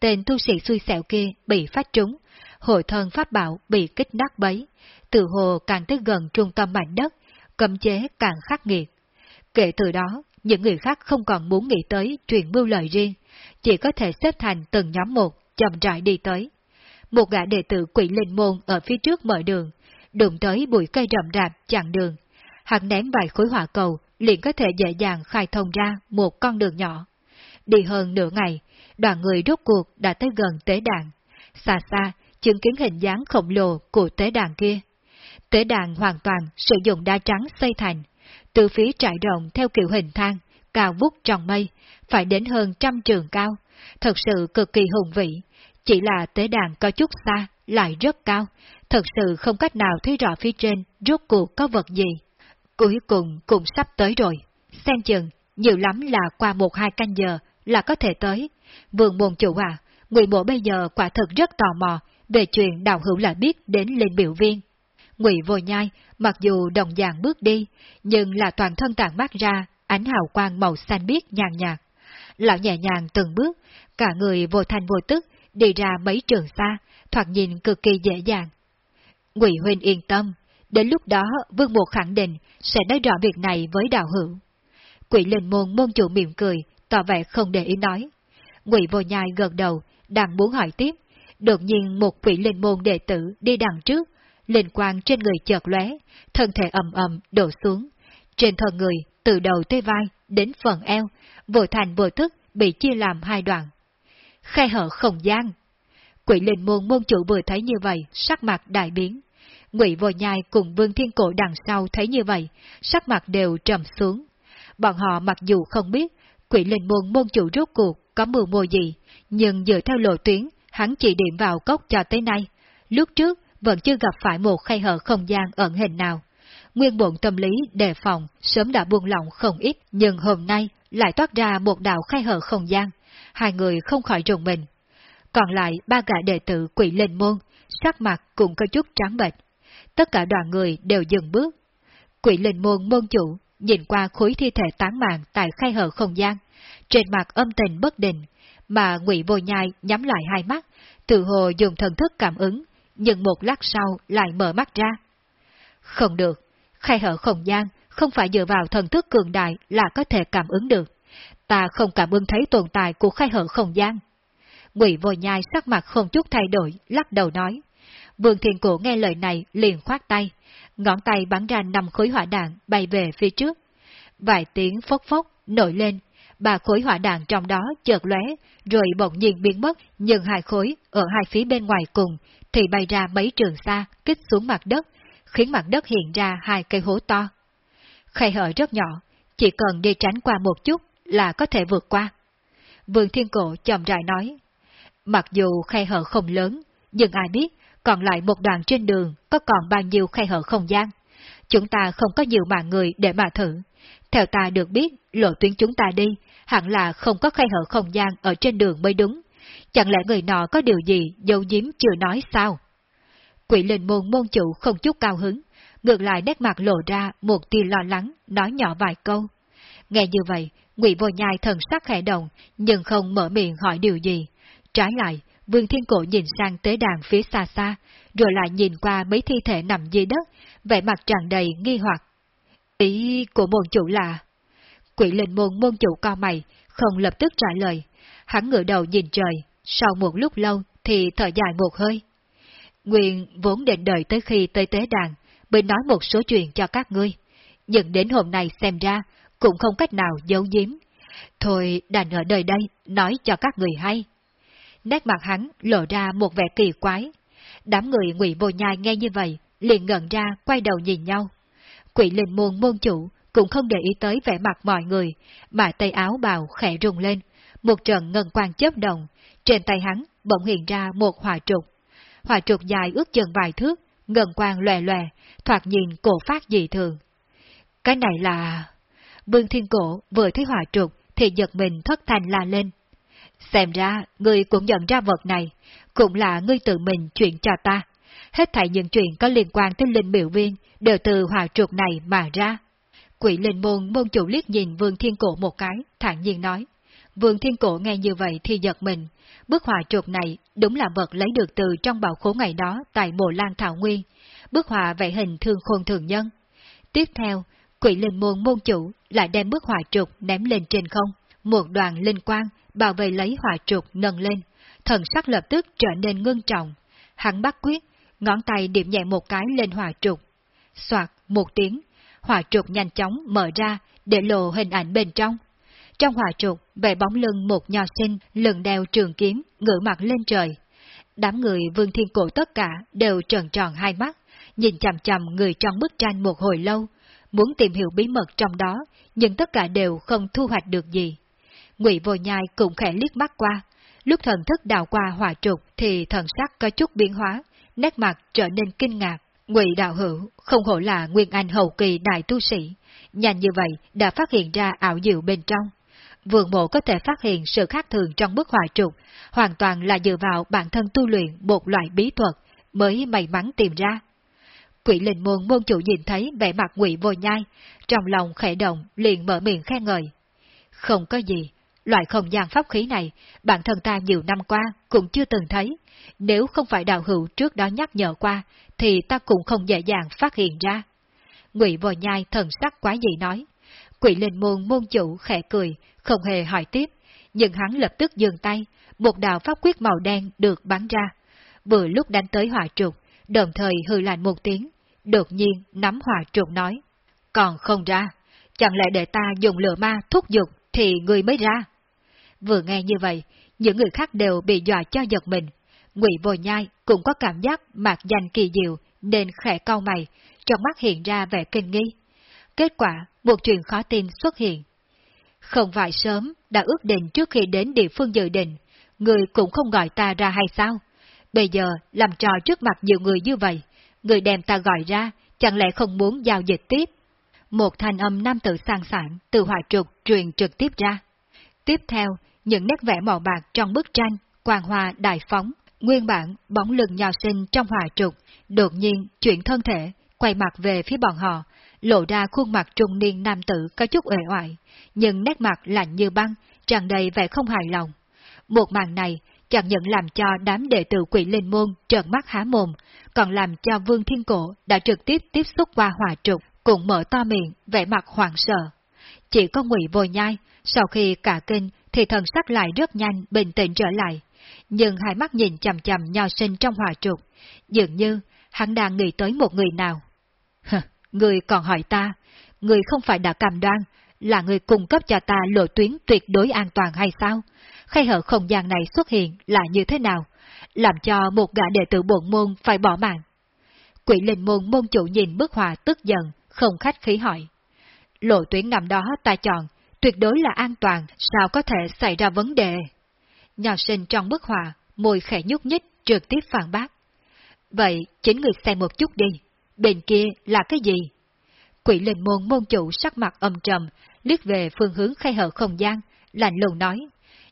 Tên tu sĩ xui xẻo kia bị phát trúng, hội thân pháp bảo bị kích nát bấy, từ hồ càng tới gần trung tâm mảnh đất, cấm chế càng khắc nghiệt. Kể từ đó, những người khác không còn muốn nghĩ tới truyền mưu lời riêng, chỉ có thể xếp thành từng nhóm một, chậm rãi đi tới. Một gã đệ tử quỷ linh môn ở phía trước mở đường, đụng tới bụi cây rậm rạp chặn đường. Hắn ném vài khối hỏa cầu, liền có thể dễ dàng khai thông ra một con đường nhỏ. Đi hơn nửa ngày, đoàn người rốt cuộc đã tới gần tế đàn. Xa xa, chứng kiến hình dáng khổng lồ của tế đàn kia. Tế đàn hoàn toàn sử dụng đá trắng xây thành, từ phía trải rộng theo kiểu hình thang, cao vút tròn mây, phải đến hơn trăm trường cao, thật sự cực kỳ hùng vĩ, chỉ là tế đàn có chút xa, lại rất cao, thật sự không cách nào thấy rõ phía trên rốt cuộc có vật gì. Cuối cùng cũng sắp tới rồi, xem chừng, nhiều lắm là qua một hai canh giờ là có thể tới. Vườn môn chủ à, Ngụy Mộ bây giờ quả thật rất tò mò về chuyện đạo hữu lại biết đến lên biểu viên. Ngụy Vô Nhai, mặc dù đồng dạng bước đi, nhưng là toàn thân tàn mát ra ánh hào quang màu xanh biếc nhàn nhạt. Lão nhẹ nhàng từng bước, cả người vô thanh vô tức, đi ra mấy trường xa, thoạt nhìn cực kỳ dễ dàng. Ngụy Huynh yên tâm, đến lúc đó Vương Mộ khẳng định sẽ nói rõ việc này với đạo hữu. Quỷ linh môn môn chủ mỉm cười, tỏ vẻ không để ý nói. Ngụy Vô Nhai gật đầu, đang muốn hỏi tiếp, đột nhiên một quỷ linh môn đệ tử đi đằng trước, linh quang trên người chợt lóe, thân thể ầm ầm đổ xuống. Trên thân người, từ đầu tới vai, đến phần eo, vội thành vội thức bị chia làm hai đoạn. Khai hở không gian. Quỷ linh môn môn chủ vừa thấy như vậy, sắc mặt đại biến. Ngụy Vô Nhai cùng Vương Thiên Cổ đằng sau thấy như vậy, sắc mặt đều trầm xuống. Bọn họ mặc dù không biết quỷ linh môn môn chủ rốt cuộc có mưu mô gì, nhưng dựa theo lộ tuyến, hắn chỉ điểm vào cốc cho tới nay. Lúc trước, vẫn chưa gặp phải một khay hở không gian ẩn hình nào. Nguyên bộn tâm lý đề phòng sớm đã buông lỏng không ít, nhưng hôm nay lại toát ra một đạo khay hở không gian. Hai người không khỏi rùng mình. Còn lại ba gã đệ tử quỷ lên môn, sắc mặt cũng có chút trắng bệch. Tất cả đoàn người đều dừng bước. Quỷ linh môn môn chủ nhìn qua khối thi thể tán mạng tại khay hở không gian, trên mặt âm tình bất định, mà ngụy vô nhai nhắm lại hai mắt, tự hồ dùng thần thức cảm ứng, nhưng một lát sau lại mở mắt ra. Không được, khai hở không gian không phải dựa vào thần thức cường đại là có thể cảm ứng được. Ta không cảm ứng thấy tồn tại của khai hở không gian. Ngụy vô nhai sắc mặt không chút thay đổi, lắc đầu nói. Vương Thiên Cổ nghe lời này liền khoát tay, ngón tay bắn ra năm khối hỏa đạn bay về phía trước. Vài tiếng phốc phốc nổi lên, ba khối hỏa đạn trong đó chợt lóe, rồi bỗng nhiên biến mất, nhưng hai khối ở hai phía bên ngoài cùng thì bay ra mấy trường xa, kích xuống mặt đất, khiến mặt đất hiện ra hai cây hố to. Khay hở rất nhỏ, chỉ cần đi tránh qua một chút là có thể vượt qua. Vương Thiên Cổ chậm rãi nói, mặc dù khay hở không lớn, nhưng ai biết còn lại một đoạn trên đường có còn bao nhiêu khay hở không gian. Chúng ta không có nhiều mạng người để mà thử. Theo ta được biết, lộ tuyến chúng ta đi, hẳn là không có khay hở không gian ở trên đường mới đúng. Chẳng lẽ người nọ có điều gì dấu giếm chưa nói sao? Quỷ linh môn môn chủ không chút cao hứng, ngược lại nét mặt lộ ra một tia lo lắng, nói nhỏ vài câu. Nghe như vậy, Ngụy Vô Nhai thần sắc khẽ động, nhưng không mở miệng hỏi điều gì. Trái lại, Vương Thiên Cổ nhìn sang tế đàn phía xa xa, rồi lại nhìn qua mấy thi thể nằm dưới đất, vẻ mặt tràn đầy nghi hoặc. Ý của môn chủ là... Quỷ linh môn môn chủ co mày, không lập tức trả lời. Hắn ngửa đầu nhìn trời, sau một lúc lâu thì thở dài một hơi. Nguyên vốn định đợi tới khi tới tế đàn, mới nói một số chuyện cho các ngươi. Nhưng đến hôm nay xem ra, cũng không cách nào giấu giếm. Thôi đành ở đời đây, nói cho các người hay nét mặt hắn lộ ra một vẻ kỳ quái. Đám người ngụy vô nhai nghe như vậy, liền ngẩn ra quay đầu nhìn nhau. Quỷ linh môn môn chủ cũng không để ý tới vẻ mặt mọi người, mà tay áo bào khẽ rung lên, một trận ngân quang chớp động, trên tay hắn bỗng hiện ra một hỏa trục. Hỏa trục dài ước chừng vài thước, ngân quang lòe lòe, thoạt nhìn cổ phát dị thường. Cái này là... Vương Thiên Cổ vừa thấy hỏa trục thì giật mình thất thành la lên. Xem ra, ngươi cũng nhận ra vật này, cũng là ngươi tự mình chuyện cho ta. Hết thảy những chuyện có liên quan tới linh biểu viên đều từ hòa trục này mà ra. Quỷ linh môn môn chủ liếc nhìn Vương Thiên Cổ một cái, thản nhiên nói. Vương Thiên Cổ nghe như vậy thì giật mình. Bức họa trục này đúng là vật lấy được từ trong bảo khố ngày đó tại Bồ Lan Thảo Nguyên. Bức họa vẽ hình thương khôn thường nhân. Tiếp theo, quỷ linh môn môn chủ lại đem bức họa trục ném lên trên không. Một đoàn linh quang bảo vệ lấy hỏa trục nâng lên, thần sắc lập tức trở nên ngưng trọng. Hắn bắt quyết, ngón tay điểm nhẹ một cái lên hỏa trục. Xoạt một tiếng, hỏa trục nhanh chóng mở ra để lộ hình ảnh bên trong. Trong hỏa trục, vẻ bóng lưng một nho sinh lưng đeo trường kiếm, ngửa mặt lên trời. đám người vương thiên cổ tất cả đều tròn tròn hai mắt, nhìn chằm chằm người trong bức tranh một hồi lâu, muốn tìm hiểu bí mật trong đó, nhưng tất cả đều không thu hoạch được gì. Ngụy Vô Nhai cũng khẽ liếc mắt qua, lúc thần thức đào qua hỏa trục thì thần sắc có chút biến hóa, nét mặt trở nên kinh ngạc. Ngụy đạo hữu không hổ là nguyên anh hậu kỳ đại tu sĩ, nhanh như vậy đã phát hiện ra ảo diệu bên trong. Vườn mộ có thể phát hiện sự khác thường trong bức họa trục, hoàn toàn là dựa vào bản thân tu luyện một loại bí thuật mới may mắn tìm ra. Quỷ linh môn môn chủ nhìn thấy vẻ mặt ngụy vô nhai, trong lòng khẽ động liền mở miệng khen ngợi. Không có gì, loại không gian pháp khí này, bản thân ta nhiều năm qua cũng chưa từng thấy. Nếu không phải đạo hữu trước đó nhắc nhở qua, thì ta cũng không dễ dàng phát hiện ra. Ngụy vô nhai thần sắc quá dị nói. Quỷ linh môn môn chủ khẽ cười, không hề hỏi tiếp, nhưng hắn lập tức dừng tay, một đạo pháp quyết màu đen được bắn ra. Vừa lúc đánh tới hỏa trục, đồng thời hư lạnh một tiếng, đột nhiên nắm hỏa trục nói. Còn không ra, chẳng lẽ để ta dùng lửa ma thúc giục thì người mới ra? Vừa nghe như vậy, những người khác đều bị dọa cho giật mình. Ngụy Vô Nhai cũng có cảm giác mạc danh kỳ diệu nên khẽ cau mày, trong mắt hiện ra vẻ kinh nghi. Kết quả, một chuyện khó tin xuất hiện. Không phải sớm đã ước định trước khi đến địa phương dự định, người cũng không gọi ta ra hay sao? Bây giờ làm trò trước mặt nhiều người như vậy, người đem ta gọi ra, chẳng lẽ không muốn giao dịch tiếp? Một thanh âm nam tử sang sản từ hỏa trục truyền trực tiếp ra. Tiếp theo, những nét vẽ màu bạc trong bức tranh, quang hoa đại phóng, nguyên bản bóng lưng nhỏ sinh trong hòa trục, đột nhiên chuyển thân thể, quay mặt về phía bọn họ, lộ ra khuôn mặt trung niên nam tử có chút uể oải, nhưng nét mặt lạnh như băng, tràn đầy vẻ không hài lòng. Một màn này chẳng những làm cho đám đệ tử quỷ linh môn trợn mắt há mồm, còn làm cho Vương Thiên Cổ đã trực tiếp tiếp xúc qua hòa trục, cũng mở to miệng, vẻ mặt hoảng sợ. Chỉ có ngụy vô nhai, sau khi cả kinh thì thần sắc lại rất nhanh, bình tĩnh trở lại. Nhưng hai mắt nhìn chầm chầm nho sinh trong hòa trục, dường như hắn đang nghĩ tới một người nào. người còn hỏi ta, người không phải đã cảm đoan, là người cung cấp cho ta lộ tuyến tuyệt đối an toàn hay sao? Khay hở không gian này xuất hiện là như thế nào? Làm cho một gã đệ tử bổn môn phải bỏ mạng. Quỷ linh môn môn chủ nhìn bức hòa tức giận, không khách khí hỏi. Lộ tuyến nằm đó ta chọn, tuyệt đối là an toàn, sao có thể xảy ra vấn đề? Nhà sinh trong bức họa, môi khẽ nhúc nhích, trực tiếp phản bác. Vậy, chính người xem một chút đi, bên kia là cái gì? Quỷ linh môn môn chủ sắc mặt âm trầm, liếc về phương hướng khay hở không gian, lạnh lùng nói.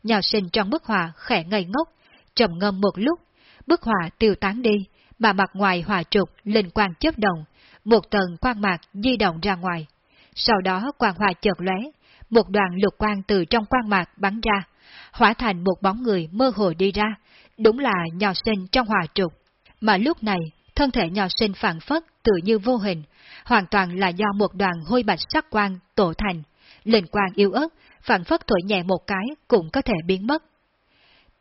Nhà sinh trong bức họa khẽ ngây ngốc, trầm ngâm một lúc, bức họa tiêu tán đi, mà mặt ngoài hòa trục linh quang chớp động, một tầng quang mạc di động ra ngoài. Sau đó quang hòa chợt lóe, một đoàn lục quang từ trong quang mạc bắn ra, hóa thành một bóng người mơ hồ đi ra, đúng là nhỏ sinh trong hòa trục. Mà lúc này, thân thể nhỏ sinh phản phất tự như vô hình, hoàn toàn là do một đoàn hôi bạch sắc quang tổ thành, lên quang yêu ớt, phản phất thổi nhẹ một cái cũng có thể biến mất.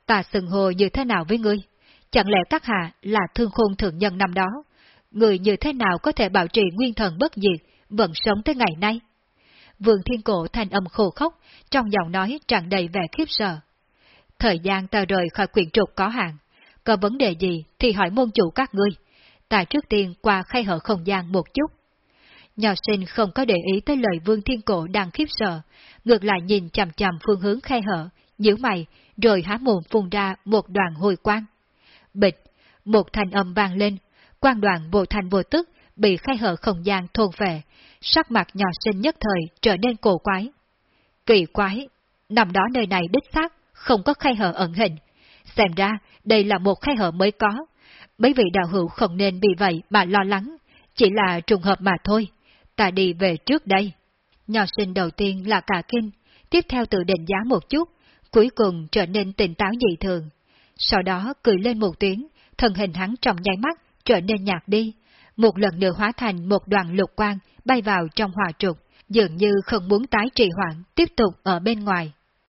Ta sừng hồ như thế nào với ngươi? Chẳng lẽ các hạ là thương khôn thượng nhân năm đó? Người như thế nào có thể bảo trì nguyên thần bất diệt, vẫn sống tới ngày nay? Vương Thiên Cổ thành âm khô khốc, trong giọng nói tràn đầy vẻ khiếp sợ. Thời gian ta rời khỏi quyển trục có hạn, có vấn đề gì thì hỏi môn chủ các ngươi. Ta trước tiên qua khay hở không gian một chút. Nhỏ sinh không có để ý tới lời Vương Thiên Cổ đang khiếp sợ, ngược lại nhìn chằm chằm phương hướng khay hở, nhíu mày, rồi há mồm phun ra một đoàn hồi quang. Bịch, một thanh âm vang lên, quang đoàn vô thành vô tức, bị khai hở không gian thôn về, sắc mặt nhỏ sinh nhất thời trở nên cổ quái. Kỳ quái, nằm đó nơi này đích xác, không có khai hở ẩn hình. Xem ra, đây là một khai hở mới có. Mấy vị đạo hữu không nên vì vậy mà lo lắng, chỉ là trùng hợp mà thôi. Ta đi về trước đây. Nhỏ sinh đầu tiên là cả kinh, tiếp theo tự định giá một chút, cuối cùng trở nên tỉnh táo dị thường. Sau đó cười lên một tiếng, thân hình hắn trong nháy mắt trở nên nhạt đi, một lần nữa hóa thành một đoàn lục quang bay vào trong hòa trục, dường như không muốn tái trì hoãn tiếp tục ở bên ngoài.